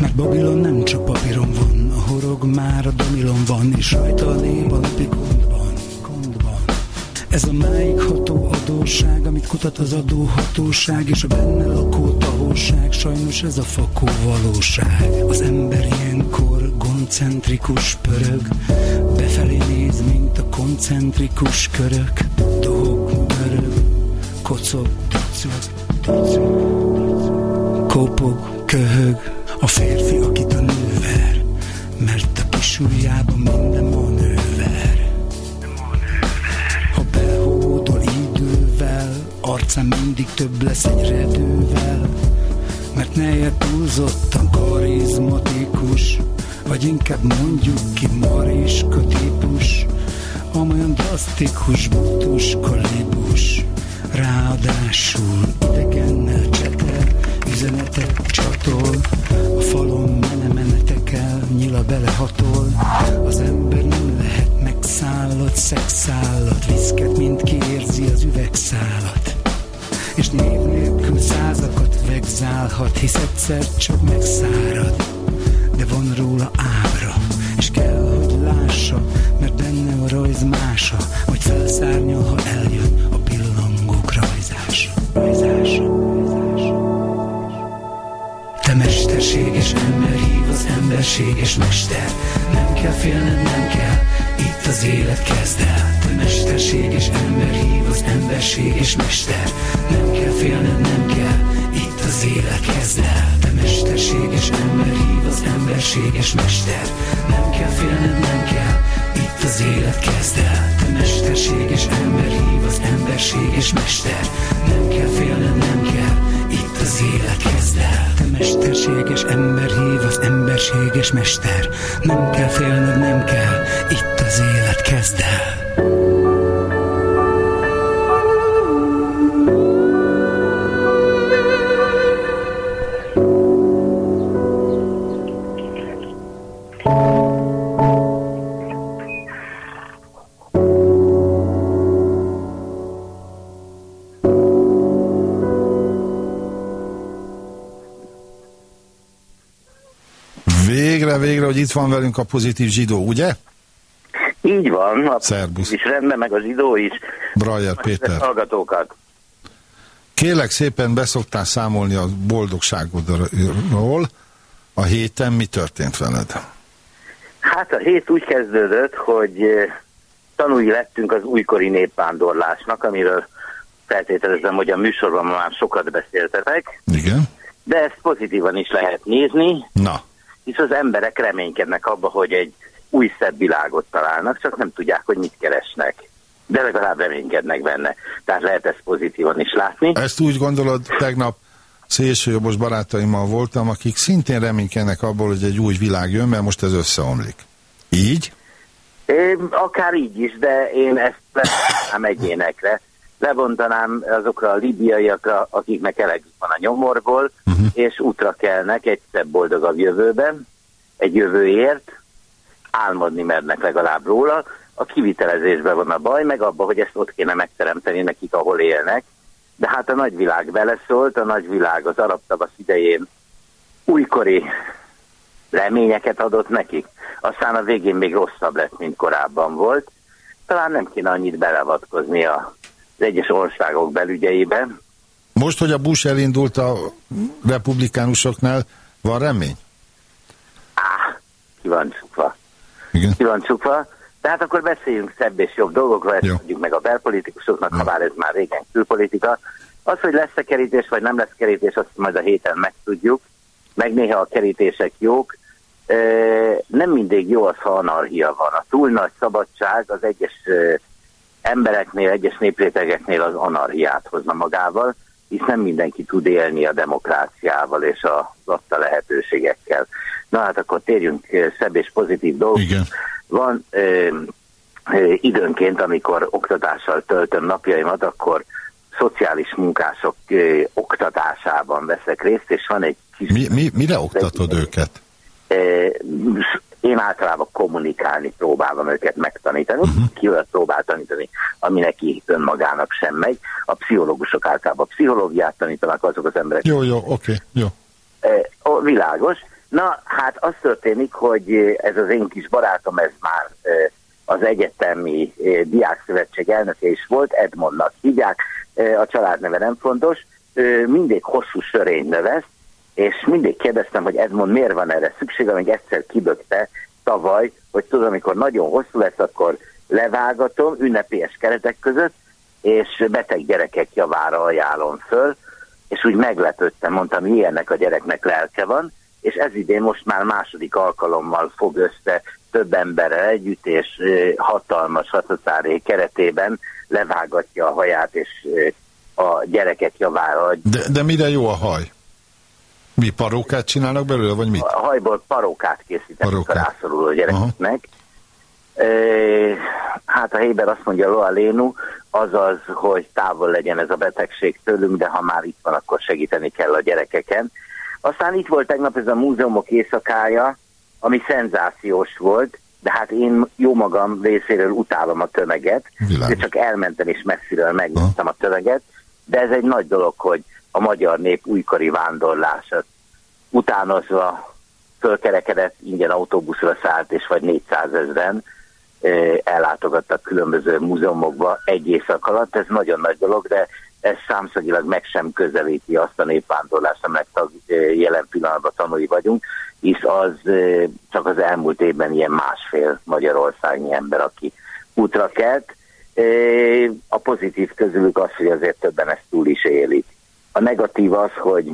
mert Babilon nem csak papíron van, a horog már a domilon van, és rajta a név a napi gondban, gondban. Ez a máig ható adóság, amit kutat az adóhatóság, és a benne lakó tahóság, sajnos ez a fakó valóság. Az ember ilyenkor goncentrikus pörög, befelé néz, mint a koncentrikus körök. Dohog, börög, kocog, ducog, ducog, kopog, köhög, a férfi, akit a nő ver, mert a kis ujjában minden manőver. Ha behódol idővel, arc arcán mindig több lesz egy redővel, neje túlzottan karizmatikus, vagy inkább mondjuk ki mariska típus, amolyan drasztikus, butus, kalibus, ráadásul idegennel csetel, üzenetet csatol, a falon menemenetekkel nyila belehatol, az ember nem lehet megszállott, szexállat, viszket, mint kiérzi az üvegszálat. És név nélkül százakat vegzálhat, hisz egyszer csak megszárad. De van róla ábra, és kell, hogy lássa, mert benne a rajz mása, vagy felszárnyal, ha eljön a pillangók rajzása. Rajzása. Te mesterséges ember hív az emberséges mester Nem kell félned, nem kell, itt az élet kezd el Te mesterséges ember hív az emberséges mester Nem kell félned, nem kell, itt az élet kezd el Te mesterséges ember hív az emberséges mester. Nem kell félned, nem kell, itt az élet kezd el Te mesterséges ember hív az emberséges mester. Nem kell félned, nem kell, itt az élet kezd el Te mesterséges ember hív az emberséges mester. Nem kell félned, nem kell, itt az élet kezd el Végre, hogy itt van velünk a pozitív zsidó, ugye? Így van, a Szerbusz. is rendben, meg az idó is. Brajer Péter. Hallgatókat. Kérlek szépen beszoktál számolni a boldogságodról. A héten mi történt veled? Hát a hét úgy kezdődött, hogy eh, tanúi lettünk az újkori népvándorlásnak, amiről feltételezem, hogy a műsorban már sokat beszéltetek, Igen. de ezt pozitívan is lehet nézni, Na, hisz az emberek reménykednek abba, hogy egy új szebb világot találnak, csak nem tudják, hogy mit keresnek. De legalább reménykednek benne. Tehát lehet ezt pozitívan is látni. ezt úgy gondolod, tegnap szélsőjobbos barátaimmal voltam, akik szintén reménykednek abból, hogy egy új világ jön, mert most ez összeomlik. Így? É, akár így is, de én ezt lebontanám egyénekre. Lebontanám azokra a libiaiakra, akiknek elegük van a nyomorból, uh-huh. és útra kelnek egy szebb boldogabb jövőben, egy jövőért, álmodni mernek legalább róla. A kivitelezésben van a baj, meg abban, hogy ezt ott kéne megteremteni nekik, ahol élnek. De hát a nagyvilág beleszólt, a nagyvilág az arab tavasz idején újkori reményeket adott nekik. Aztán a végén még rosszabb lett, mint korábban volt. Talán nem kéne annyit belevatkozni az egyes országok belügyeibe. Most, hogy a Bush elindult a republikánusoknál, van remény? Ki van csukva. Igen. Ki van csukva. Tehát akkor beszéljünk szebb és jobb dolgokról, ezt Jó. adjuk meg a belpolitikusoknak, ha bár ez már régen külpolitika. Az, hogy lesz-e kerítés, vagy nem lesz kerítés, azt majd a héten megtudjuk. Meg néha a kerítések jók. E, nem mindig jó az, ha anarchia van. A túl nagy szabadság az egyes embereknél, egyes néprétegeknél az anarchiát hozna magával, hisz nem mindenki tud élni a demokráciával és az adta lehetőségekkel. Na hát akkor térjünk szebb és pozitív dolgok. Igen. Van ö, ö, időnként, amikor oktatással töltöm napjaimat, akkor szociális munkások ö, oktatásában veszek részt, és van egy kis... Mi, mi, mire oktatod őket? ö, én általában kommunikálni próbálom őket megtanítani, Mhm. uh-huh. ki olyat próbál tanítani, ami neki önmagának sem megy. A pszichológusok általában pszichológiát tanítanak, azok az emberek, Jó, jó, oké, jó. Eh, ó, világos. Na, hát az történik, hogy ez az én kis barátom, ez már eh, az egyetemi eh, diákszövetség elnöke is volt, Edmondnak hívják, eh, a családneve nem fontos, mindig hosszú sörény növeszt, és mindig kérdeztem, hogy Edmond miért van erre szükség, amíg egyszer kibökte tavaly, hogy tudom, amikor nagyon hosszú lesz, akkor levágatom ünnepélyes keretek között, és beteg gyerekek javára ajánlom föl, és úgy meglepődtem, mondtam, ilyennek a gyereknek lelke van, és ez idén most már második alkalommal fog össze több emberrel együtt, és hatalmas hataszáré keretében levágatja a haját, és a gyerekek javára. De, de mire jó a haj? Mi parókát csinálnak belőle, vagy mit? A hajból parókát készítenek Parókát. a rászoruló gyerekeknek. E, hát a Héber azt mondja, Loa Lénu, azaz, hogy távol legyen ez a betegség tőlünk, de ha már itt van, akkor segíteni kell a gyerekeken. Aztán itt volt tegnap ez a múzeumok éjszakája, ami szenzációs volt, de hát én jó magam részéről utálom a tömeget, de csak elmentem és messziről megnéztem a tömeget, de ez egy nagy dolog, hogy a magyar nép újkori vándorlását utánozva fölkerekedett, ingyen autóbuszra szállt, és vagy 400 ezeren ellátogattak különböző múzeumokba egy éjszak alatt. Ez nagyon nagy dolog, de ez számszagilag meg sem közelíti azt a népvándorlást, amelyek tag, jelen pillanatban tanulni vagyunk, hisz az csak az elmúlt évben ilyen másfél magyarországnyi ember, aki útra kelt. A pozitív közülük az, hogy azért többen ezt túl is élik. A negatív az, hogy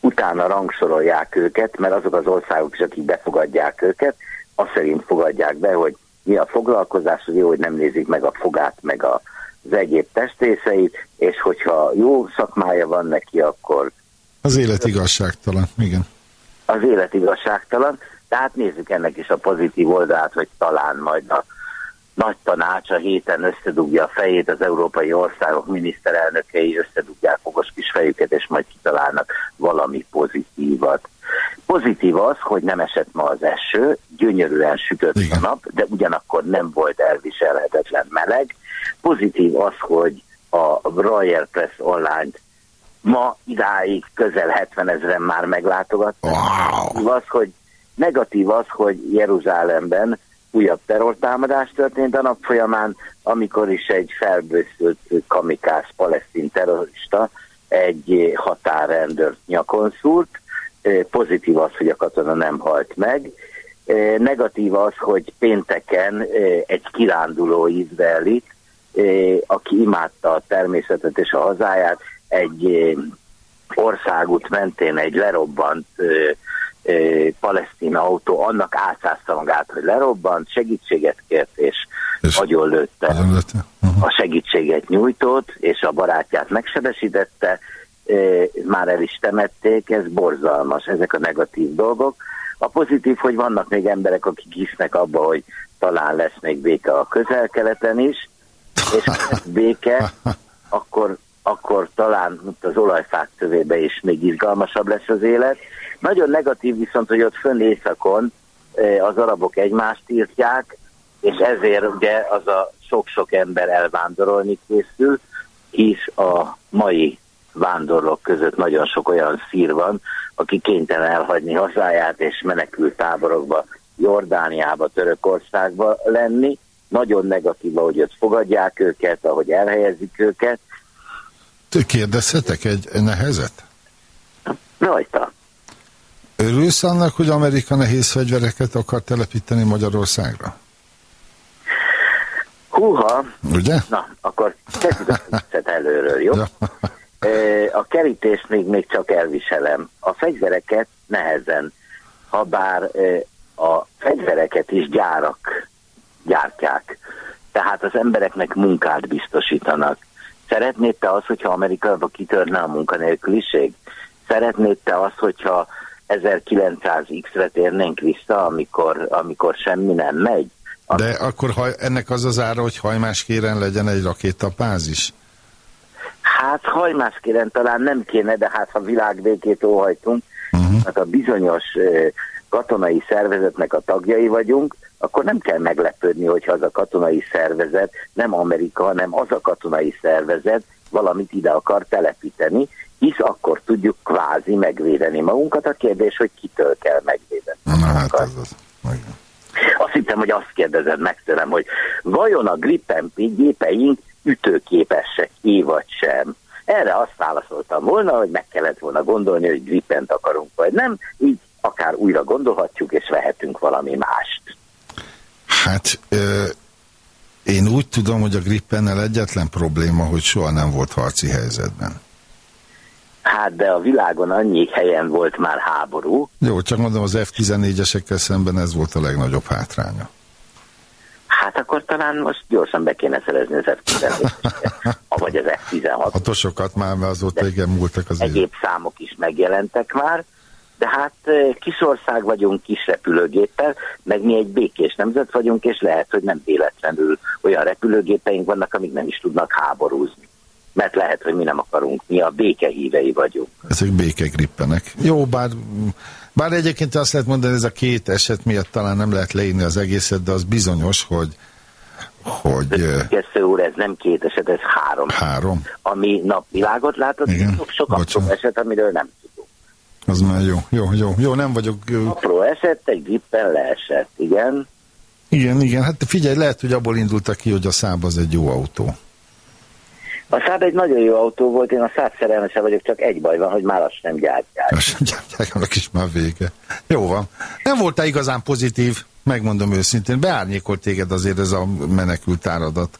utána rangsorolják őket, mert azok az országok is, akik befogadják őket, azt szerint fogadják be, hogy mi a foglalkozás, hogy jó, hogy nem nézik meg a fogát, meg a, az egyéb testrészeit, és hogyha jó szakmája van neki, akkor Az élet igazságtalan, igen. az élet igazságtalan. Tehát nézzük ennek is a pozitív oldalát, hogy talán majd a nagy tanács a héten összedugja a fejét, az európai országok miniszterelnökei összedugják fogos kis fejüket, és majd kitalálnak valami pozitívat. Pozitív az, hogy nem esett ma az eső, gyönyörűen sütött a nap, de ugyanakkor nem volt elviselhetetlen meleg. Pozitív az, hogy a Royal Press online ma idáig közel 70 ezeren már meglátogattak. Wow. Az, hogy negatív az, hogy Jeruzsálemben újabb terrortámadás történt a nap folyamán, amikor is egy felbőszült kamikász palesztin terrorista egy határrendőrt nyakon szúrt. Pozitív az, hogy a katona nem halt meg. Negatív az, hogy pénteken egy kiránduló izraeli, aki imádta a természetet és a hazáját, egy országút mentén egy lerobbant ö, ö, palesztin autó annak átszázta magát, hogy lerobbant, segítséget kért, és, és agyon lőtte. A segítséget nyújtott, és a barátját megsebesítette, már el is temették, ez borzalmas, ezek a negatív dolgok. A pozitív, hogy vannak még emberek, akik hisznek abba, hogy talán lesz még béke a közel-keleten is, és ha béke, [laughs] akkor, akkor talán az olajfák tövébe is még izgalmasabb lesz az élet. Nagyon negatív viszont, hogy ott fönn éjszakon eh, az arabok egymást írtják, és ezért ugye az a sok-sok ember elvándorolni készül, hisz a mai vándorlók között nagyon sok olyan szír van, aki kénytelen elhagyni hazáját és menekült táborokba, Jordániába, Törökországba lenni. Nagyon negatív, ahogy ott fogadják őket, ahogy elhelyezik őket. Te kérdezhetek egy nehezet? Rajta. Örülsz annak, hogy Amerika nehéz fegyvereket akar telepíteni Magyarországra? Húha! Ugye? Na, akkor kezdjük a előről, jó? Ö, A kerítést még, még csak elviselem. A fegyvereket nehezen, ha bár a fegyvereket is gyárak gyártják. Tehát az embereknek munkát biztosítanak. Szeretnéd te azt, hogyha Amerikába kitörne a munkanélküliség? Szeretnéd te azt, hogyha 1900X-re térnénk vissza, amikor, amikor semmi nem megy? De akkor ha ennek az az ára, hogy hajmáskéren legyen egy rakétapázis? Hát hajmáskéren talán nem kéne, de hát ha világbékét óhajtunk, uh-huh. hát a bizonyos katonai szervezetnek a tagjai vagyunk, akkor nem kell meglepődni, hogyha az a katonai szervezet, nem Amerika, hanem az a katonai szervezet valamit ide akar telepíteni, hisz akkor tudjuk kvázi megvédeni magunkat. A kérdés, hogy kitől kell megvédeni Na, hát ez az. Azt hittem, hogy azt kérdezed meg tőlem, hogy vajon a Gripen gépeink ütőképesek é vagy sem? Erre azt válaszoltam volna, hogy meg kellett volna gondolni, hogy Gripent akarunk vagy nem, így akár újra gondolhatjuk, és vehetünk valami mást. Hát ö, én úgy tudom, hogy a Grippennel egyetlen probléma, hogy soha nem volt harci helyzetben. Hát de a világon annyi helyen volt már háború, Jó, csak mondom, az F-14-esekkel szemben ez volt a legnagyobb hátránya. Hát akkor talán most gyorsan be kéne szerezni az F-15, vagy az F-16. Hatosokat már, mert azóta igen múltak az. Egyéb számok is megjelentek már, de hát eh, kis ország vagyunk kis repülőgéppel, meg mi egy békés nemzet vagyunk, és lehet, hogy nem véletlenül olyan repülőgépeink vannak, amik nem is tudnak háborúzni. Mert lehet, hogy mi nem akarunk, mi a békehívei vagyunk. Ezek békegrippenek. Jó, bár, bár egyébként azt lehet mondani, ez a két eset miatt talán nem lehet leírni az egészet, de az bizonyos, hogy hogy Kesző úr, ez nem két eset, ez három. három, Ami napvilágot látott, Igen, sok, sok apró eset, amiről nem tudunk. az már jó, jó, jó, jó, nem vagyok, Apró eset, egy grippen leesett, igen. igen, igen, hát figyelj, lehet, hogy abból indultak ki, hogy a száb az egy jó autó. A Saab egy nagyon jó autó volt, én a Saab szerelmese vagyok, csak egy baj van, hogy már azt nem gyártják. Gyártják, annak is már vége. Jó van. Nem voltál igazán pozitív, megmondom őszintén. Beárnyékolt téged azért ez a menekült áradat.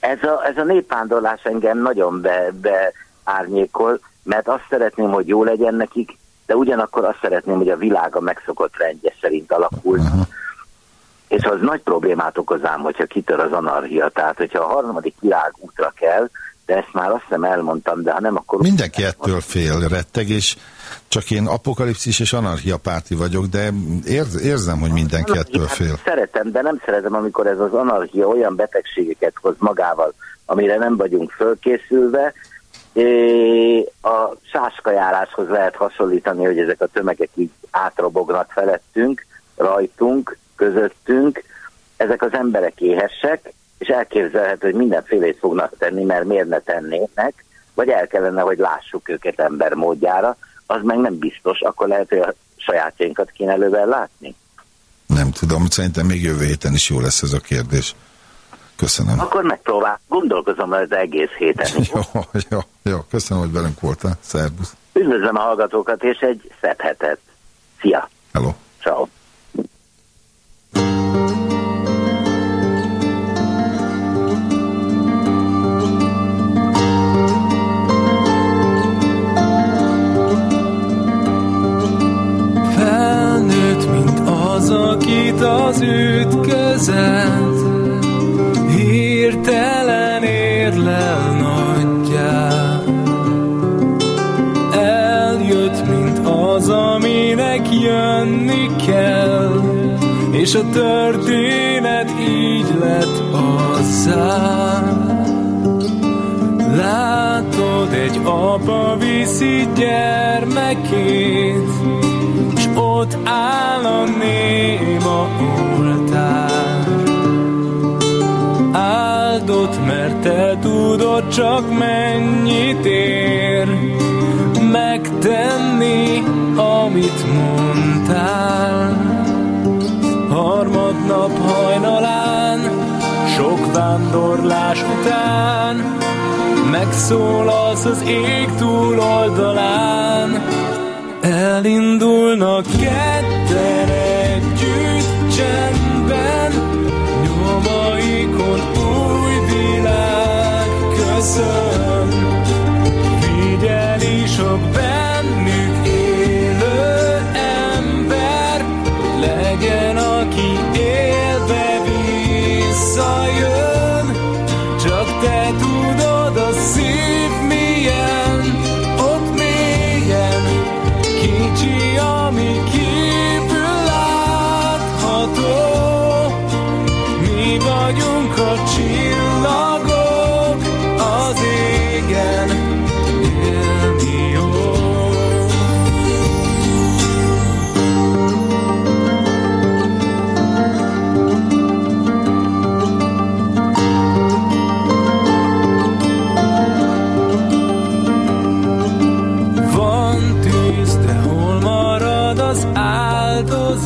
Ez a, ez a népvándorlás engem nagyon be, beárnyékol, mert azt szeretném, hogy jó legyen nekik, de ugyanakkor azt szeretném, hogy a világ a megszokott rendje szerint alakul. Uh-huh. És az nagy problémát okozám, hogyha kitör az anarchia. Tehát, hogyha a harmadik világ útra kell, de ezt már azt hiszem elmondtam, de ha nem, akkor... Mindenki ettől fél, retteg, és csak én apokalipszis és anarchia párti vagyok, de érz, érzem, hogy mindenki ettől fél. Szeretem, de nem szeretem, amikor ez az anarchia olyan betegségeket hoz magával, amire nem vagyunk fölkészülve. A sáskajáráshoz lehet hasonlítani, hogy ezek a tömegek így átrobognak felettünk, rajtunk, közöttünk. Ezek az emberek éhesek, és elképzelhető, hogy mindenfélét fognak tenni, mert miért ne tennének, vagy el kellene, hogy lássuk őket ember módjára, az meg nem biztos, akkor lehet, hogy a sajátjainkat kéne elővel látni. Nem tudom, szerintem még jövő héten is jó lesz ez a kérdés. Köszönöm. Akkor megpróbál, gondolkozom az egész héten. [laughs] Jó, jó, jó. Köszönöm, hogy velünk voltál. Szervusz. Üdvözlöm a hallgatókat, és egy szebb hetet. Szia! Hello. Ciao. Akit az ütközet Hirtelen érlel nagyjá Eljött, mint az, aminek jönni kell És a történet így lett azzá. Látod, egy apa viszi gyermekét ott áll a néma oltár. Áldott, mert te tudod csak mennyit ér megtenni, amit mondtál. Harmadnap hajnalán, sok vándorlás után, megszólalsz az ég túloldalán, Elindulnak ketten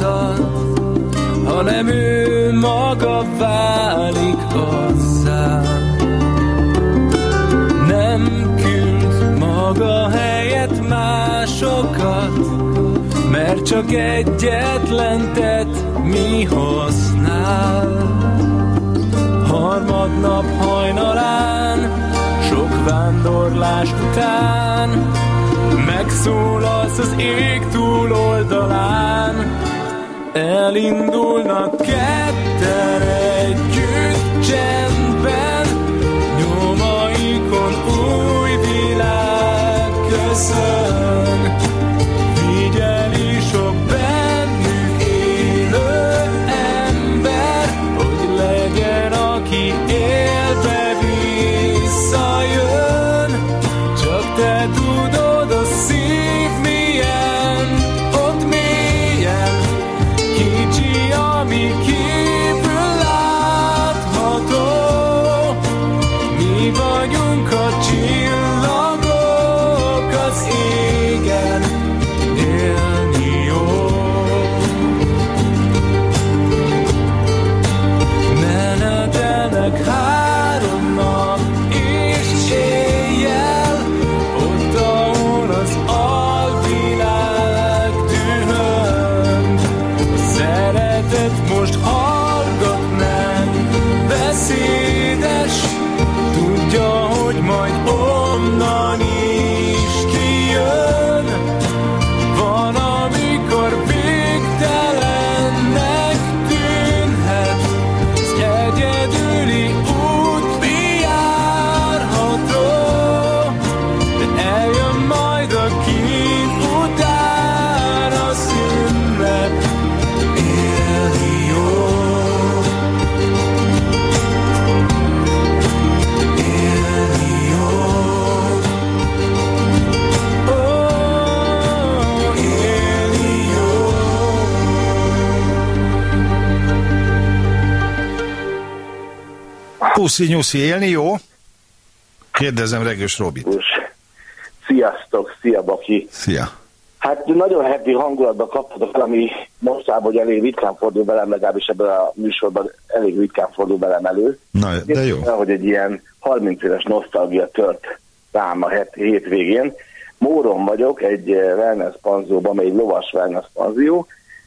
áldozat, ha nem ő maga válik azzá. Nem küld maga helyett másokat, mert csak egyetlen tett mi használ. Harmadnap hajnalán, sok vándorlás után, megszólalsz az ég túloldalán, elindulnak ketten együtt csendben, nyomaikon új világ köszön. Puszi nyuszi, élni jó? Kérdezem Regős Robit. Sziasztok, szia Baki! Szia! Hát nagyon happy hangulatban kaptatok, ami mostában, hogy elég ritkán fordul velem, legalábbis ebben a műsorban elég ritkán fordul velem elő. Na, de jó. El, hogy egy ilyen 30 éves nosztalgia tört rám a het, hétvégén. Móron vagyok, egy eh, wellness panzióban, egy lovas wellness panzió,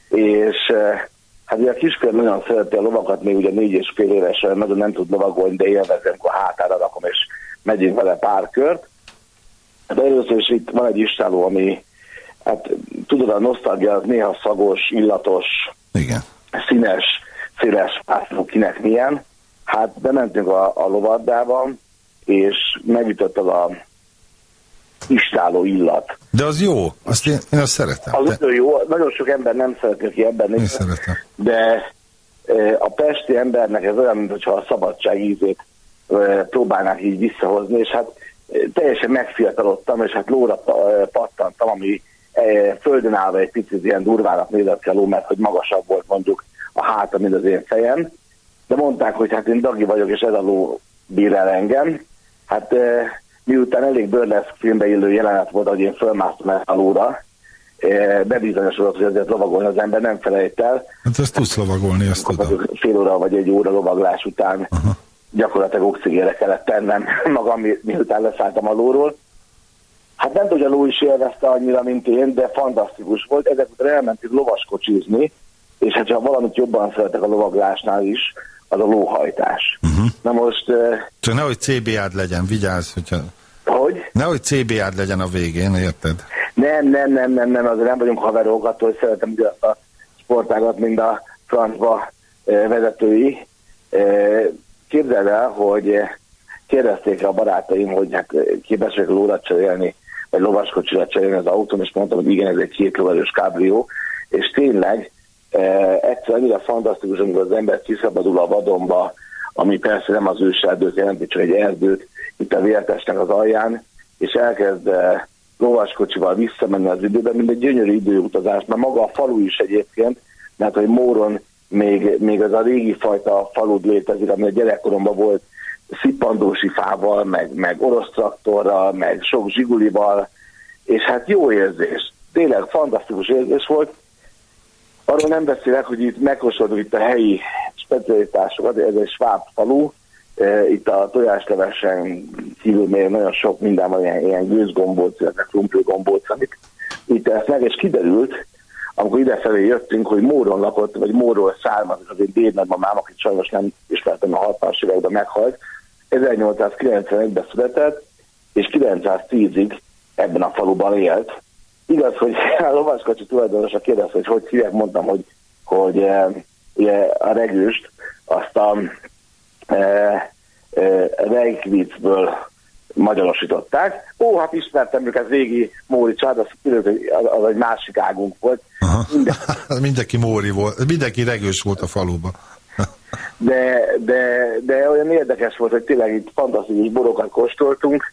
és eh, hát ugye a kisfiam nagyon szereti a lovakat, még ugye négy és fél évesen nagyon nem tud lovagolni, de élvezem, amikor hátára rakom, és megyünk vele pár kört. De először is itt van egy istáló, ami, hát tudod, a nosztalgia az néha szagos, illatos, Igen. színes, széles pászló, kinek milyen. Hát bementünk a, a lovardába, és megütött az a istáló illat. De az jó, azt én, én azt szeretem. Az nagyon jó, nagyon sok ember nem szereti, aki ebben én szeretem. de e, a pesti embernek ez olyan, mintha a szabadság ízét e, próbálnák így visszahozni, és hát e, teljesen megfiatalodtam, és hát lóra pa- pattantam, ami földön állva egy picit ilyen durvának nézett ki a ló, mert hogy magasabb volt mondjuk a háta, mint az én fejem, de mondták, hogy hát én Dagi vagyok, és ez a ló bír el engem. Hát miután elég burleszk filmbe illő jelenet volt, hogy én fölmásztam el a lóra, e, bebizonyosodott, hogy azért lovagolni az ember nem felejt el, hát ezt tudsz lovagolni, ezt tudom. fél óra vagy egy óra lovaglás után uh-huh. gyakorlatilag oxigére kellett tennem [laughs] magam, mi- miután leszálltam a lóról. Hát nem tudom, hogy a ló is élvezte annyira, mint én, de fantasztikus volt. Ezek után elmentünk lovaskocsizni, és hát ha valamit jobban szeretek a lovaglásnál is, az a lóhajtás. Uh-huh. Na most, eh, Csak nehogy CBA-d legyen, vigyázz, hogyha... hogy? Nehogy CBA-d legyen a végén, érted? Nem, nem, nem, nem, nem, azért nem vagyunk haverok, attól hogy szeretem ugyanazt a sportágat, mint a francba vezetői. Képzeld el, hogy kérdezték a barátaim, hogy hát képes vagyok lóra cserélni, vagy lovaskocsira cserélni az autóm, és mondtam, hogy igen, ez egy két lovasos kábrió, és tényleg eh, egyszer annyira fantasztikus, amikor az ember kiszabadul a vadonba, ami persze nem az őserdőt jelenti, csak egy erdőt, itt a vértesnek az alján, és elkezd eh, lovaskocsival visszamenni az időben, mint egy gyönyörű időutazás, mert maga a falu is egyébként, mert hogy Móron még, még az a régi fajta falud létezik, ami a gyerekkoromban volt szippandósi fával, meg, meg orosz traktorral, meg sok zsigulival, és hát jó érzés. Tényleg fantasztikus érzés volt. Arról nem beszélek, hogy itt megkóstoltuk itt a helyi specialitásokat, ez egy sváb falu, itt a tojáslevesen kívül még nagyon sok minden van, ilyen, ilyen gőzgombóc, illetve krumplőgombóc, amit itt ezt meg, és kiderült, amikor idefelé jöttünk, hogy Móron lakott, vagy Móról származik az én dédnagymamám, akit sajnos nem ismertem a 60-as években meghalt, 1891-ben született, és 910-ig ebben a faluban élt. Igaz, hogy [laughs] a lovaskocsi tulajdonosa kérdezte, hogy hogy hívják, mondtam, hogy, hogy e, ugye a regőst, azt a e, e, Reykjavikből magyarosították. Ó, hát ismertem őket, régi Móri család, az, az, egy másik águnk volt. Minden, [laughs] Mindenki Móri volt, mindenki regős volt a faluba. [laughs] de, de, de olyan érdekes volt, hogy tényleg itt fantasztikus borokat kóstoltunk,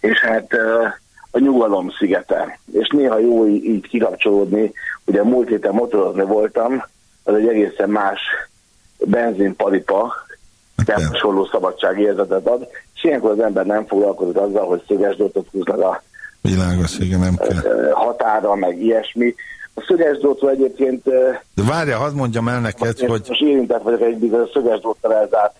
és hát ö, a nyugalom szigete. És néha jó így kikapcsolódni, ugye múlt héten motorozni voltam, az egy egészen más benzinpalipa, de hasonló szabadságérzetet ad, és ilyenkor az ember nem foglalkozott azzal, hogy szögesdrótot húznak a Világos, igen, nem kell. határa, meg ilyesmi. A szögesdrótról egyébként De várja, hadd mondjam el neked, hogy most érintett vagyok egy bizonyos szögesdróttal elzárt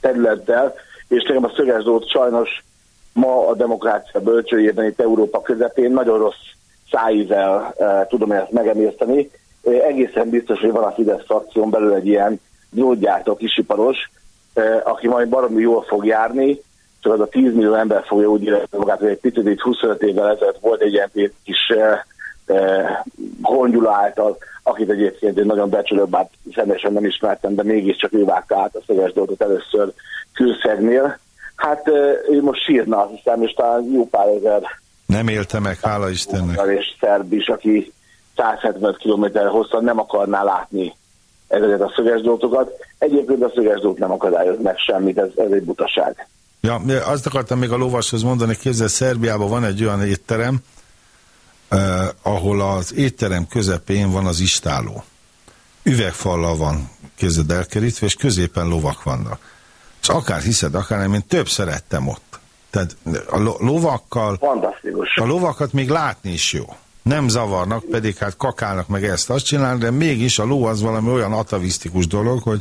területtel, és nekem a szögesdrót sajnos ma a demokrácia bölcsőjében itt Európa közepén nagyon rossz szájízzel e, tudom ezt megemészteni. E, egészen biztos, hogy van a Fidesz frakción belül egy ilyen gyógygyártó kisiparos, e, aki majd baromi jól fog járni, csak az a 10 millió ember fogja úgy érezni magát, hogy egy picit itt 25 évvel ezelőtt volt egy ilyen kis e, e, Hongyula által, akit egyébként én nagyon becsülök, bár személyesen nem ismertem, de mégiscsak ő vágta át a szöges dolgot először külszegnél. Hát e, ő most sírna, azt hiszem, és talán jó pár ezer nem élte meg, hála Istennek. és szerb is, aki 175 km hosszan nem akarná látni ezeket a szögesdrótokat. Egyébként a szögesdrót nem akadályoz meg semmit, ez, ez egy butaság. Ja, azt akartam még a lovashoz mondani, képzel, Szerbiában van egy olyan étterem, eh, ahol az étterem közepén van az istáló. Üvegfallal van kézed elkerítve, és középen lovak vannak. És akár hiszed, akár nem, én több szerettem ott. Tehát a lo- lovakkal... Fantasztikus. A lovakat még látni is jó. Nem zavarnak, pedig hát kakálnak meg ezt azt csinálni, de mégis a ló az valami olyan atavisztikus dolog, hogy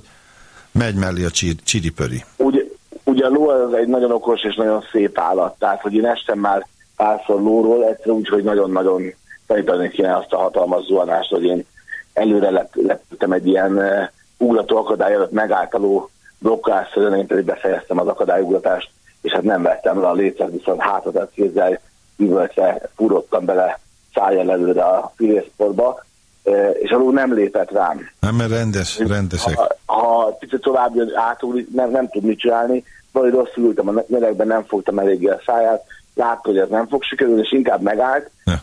megy mellé a csir- csiripöri. Ugye, ugye a ló az egy nagyon okos és nagyon szép állat, tehát hogy én estem már párszor lóról, egyszer úgy, hogy nagyon-nagyon tanítani kéne azt a hatalmas zuhanást, hogy én előre lep, lepültem egy ilyen uh, ugrató akadály előtt megállt a ló blokkásszerűen, én pedig befejeztem az akadályugratást, és hát nem vettem le a lécet, viszont hátadat kézzel üvöltve fúrottam bele szájjal előre a filészportba, uh, és a ló nem lépett rám. Nem, mert rendes, rendesek. Ha, ha picit tovább jön átul, nem, nem tud mit csinálni, vagy rosszul ültem a melegben, nem fogtam eléggé a száját, látta, hogy ez nem fog sikerülni, és inkább megállt, ja.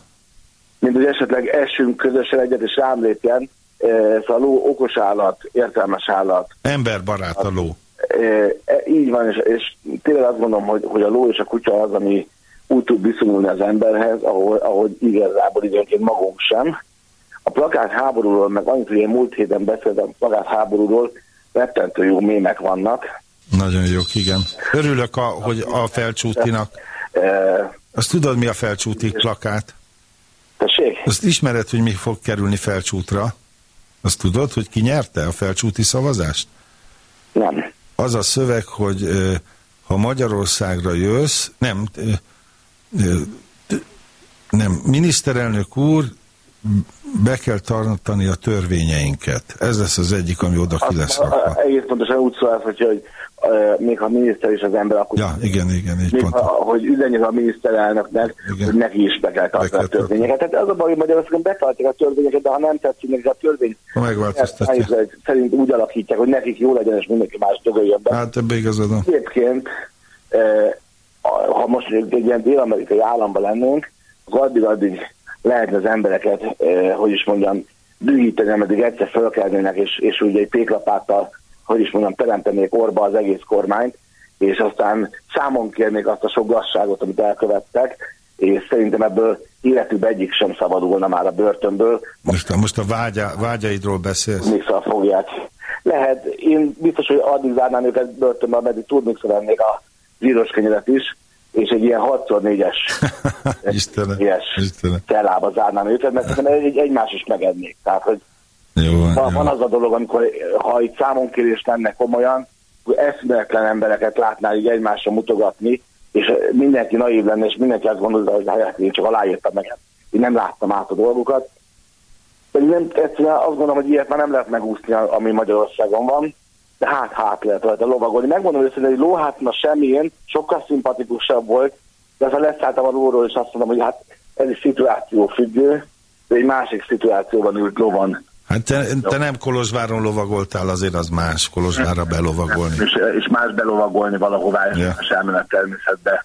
mint hogy esetleg esünk közösen egyet, és rám lépjen. E, Szóval a ló okos állat, értelmes állat. Emberbarát a ló. E, e, Így van, és, és tényleg azt gondolom, hogy, hogy a ló és a kutya az, ami úgy tud viszonyulni az emberhez, ahol, ahogy igazából időnként magunk sem. A plakát háborúról, meg annyit, hogy én múlt héten beszéltem a plakát háborúról, rettentő jó mémek vannak. Nagyon jók, igen. Örülök, a, hogy a felcsútinak. Azt tudod, mi a felcsúti plakát? Tessék? Azt ismered, hogy mi fog kerülni felcsútra? Azt tudod, hogy ki nyerte a felcsúti szavazást? Nem. Az a szöveg, hogy ha Magyarországra jössz, nem, nem, miniszterelnök úr, be kell tartani a törvényeinket. Ez lesz az egyik, ami oda ki lesz rakva. Egész pontosan úgy szól, hogy, hogy uh, még ha miniszter is az ember, akkor Ja, igen, igen, így még pont. hogy üzenjük a miniszterelnöknek, hogy neki is be kell tartani a törvényeket. Tehát az a baj, hogy Magyarországon betartják a törvényeket, de ha nem tetszik neki a törvény, Ha megváltoztatja. szerint úgy alakítják, hogy nekik jó legyen, és mindenki más dögöljön be. Hát ebbe igazad. Egyébként, eh, ha most egy ilyen dél-amerikai államban lennénk, akkor addig-addig lehetne az embereket, eh, hogy is mondjam, dühíteni, ameddig egyszer fölkelnének, és, és ugye egy péklapáttal, hogy is mondjam, teremtenék orba az egész kormányt, és aztán számon kérnék azt a sok gazságot, amit elkövettek, és szerintem ebből életükben egyik sem szabadulna már a börtönből, Most, a- most a vágya, vágyaidról beszélsz. Mixel fogják. Lehet, én biztos, hogy addig zárnám őket börtönbe, ameddig tudmixel vennék a zsíros kenyeret is, és egy ilyen 6x4-es [laughs] Istenem, Istenem. cellába zárnám őket, mert [laughs] egy, egymás is megednék. Tehát, hogy Jó, van, van, van az a dolog, amikor ha itt számonkérés lenne komolyan, akkor eszméletlen embereket látnál így egymásra mutogatni, és mindenki naív lenne, és mindenki azt gondolta, hogy hát én csak aláírtam meg. Én nem láttam át a dolgokat. Pedig nem, egyszerűen azt gondolom, hogy ilyet már nem lehet megúszni, ami Magyarországon van, de hát hát lehet rajta lovagolni. Megmondom őszintén, hogy lóhátna semmilyen, sokkal szimpatikusabb volt, de aztán leszálltam a lóról, és azt mondom, hogy hát ez is szituáció függő, de egy másik szituációban ült lovon Hát te, te nem Kolozsváron lovagoltál, azért az más, Kolozsvárra belovagolni. És, és más belovagolni valahová, és Ja. yeah. elmenet természetbe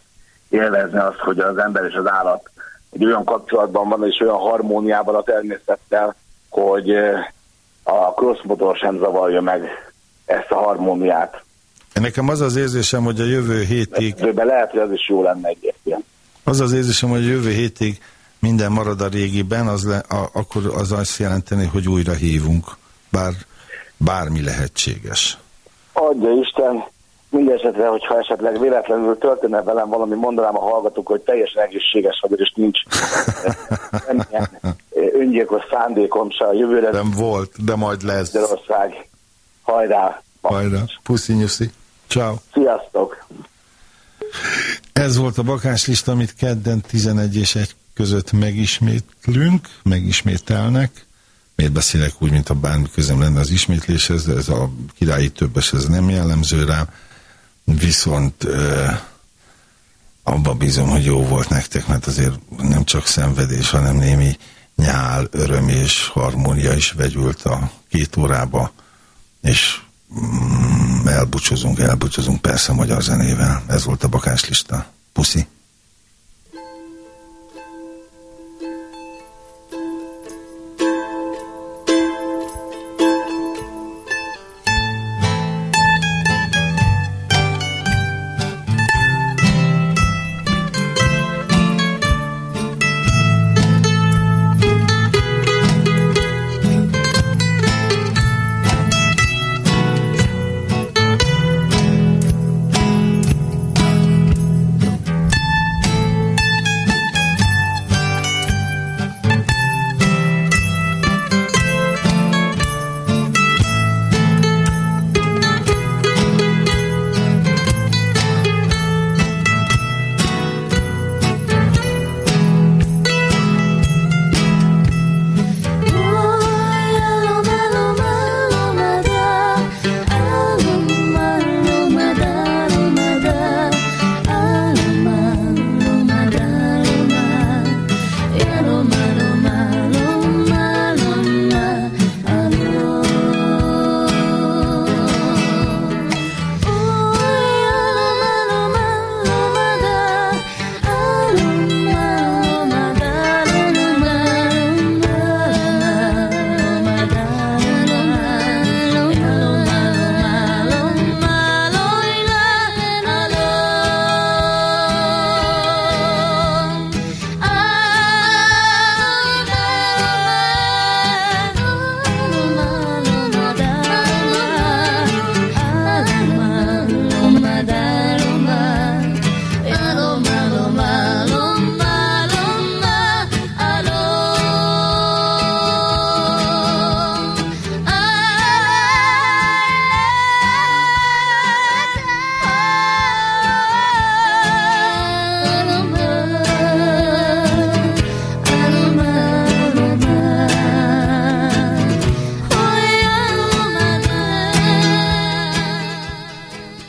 élvezni azt, hogy az ember és az állat egy olyan kapcsolatban van, és olyan harmóniában a természettel, hogy eh, a crossmotor sem zavarja meg ezt a harmóniát. Nekem az az érzésem, hogy a jövő hétig, De lehet, hogy az is jó lenne egyébként. az az érzésem, hogy a jövő hétig minden marad a régiben, az le, a, akkor az azt jelenteni, hogy újra hívunk, bár bármi lehetséges. Adja Isten, mindesetre, hogyha esetleg véletlenül történne velem valami, mondanám a hallgatók, hogy teljesen egészséges vagyok, és nincs [laughs] öngyilkos szándékom se a jövőre. Nem volt, de majd lesz. Magyarország, hajrá! Hajrá, puszi nyuszi. Ciao. Sziasztok! Ez volt a bakáslista, amit kedden 11 és 1 között megismétlünk, megismételnek. Miért beszélek úgy, mint a bármi közem lenne az ismétléshez, de ez a királyi többes, ez nem jellemző rám. Viszont ö, abba bízom, hogy jó volt nektek, mert azért nem csak szenvedés, hanem némi nyál, öröm és harmónia is vegyült a két órába, és mm, elbúcsúzunk, elbúcsúzunk persze magyar zenével. Ez volt a bakáslista. Puszi.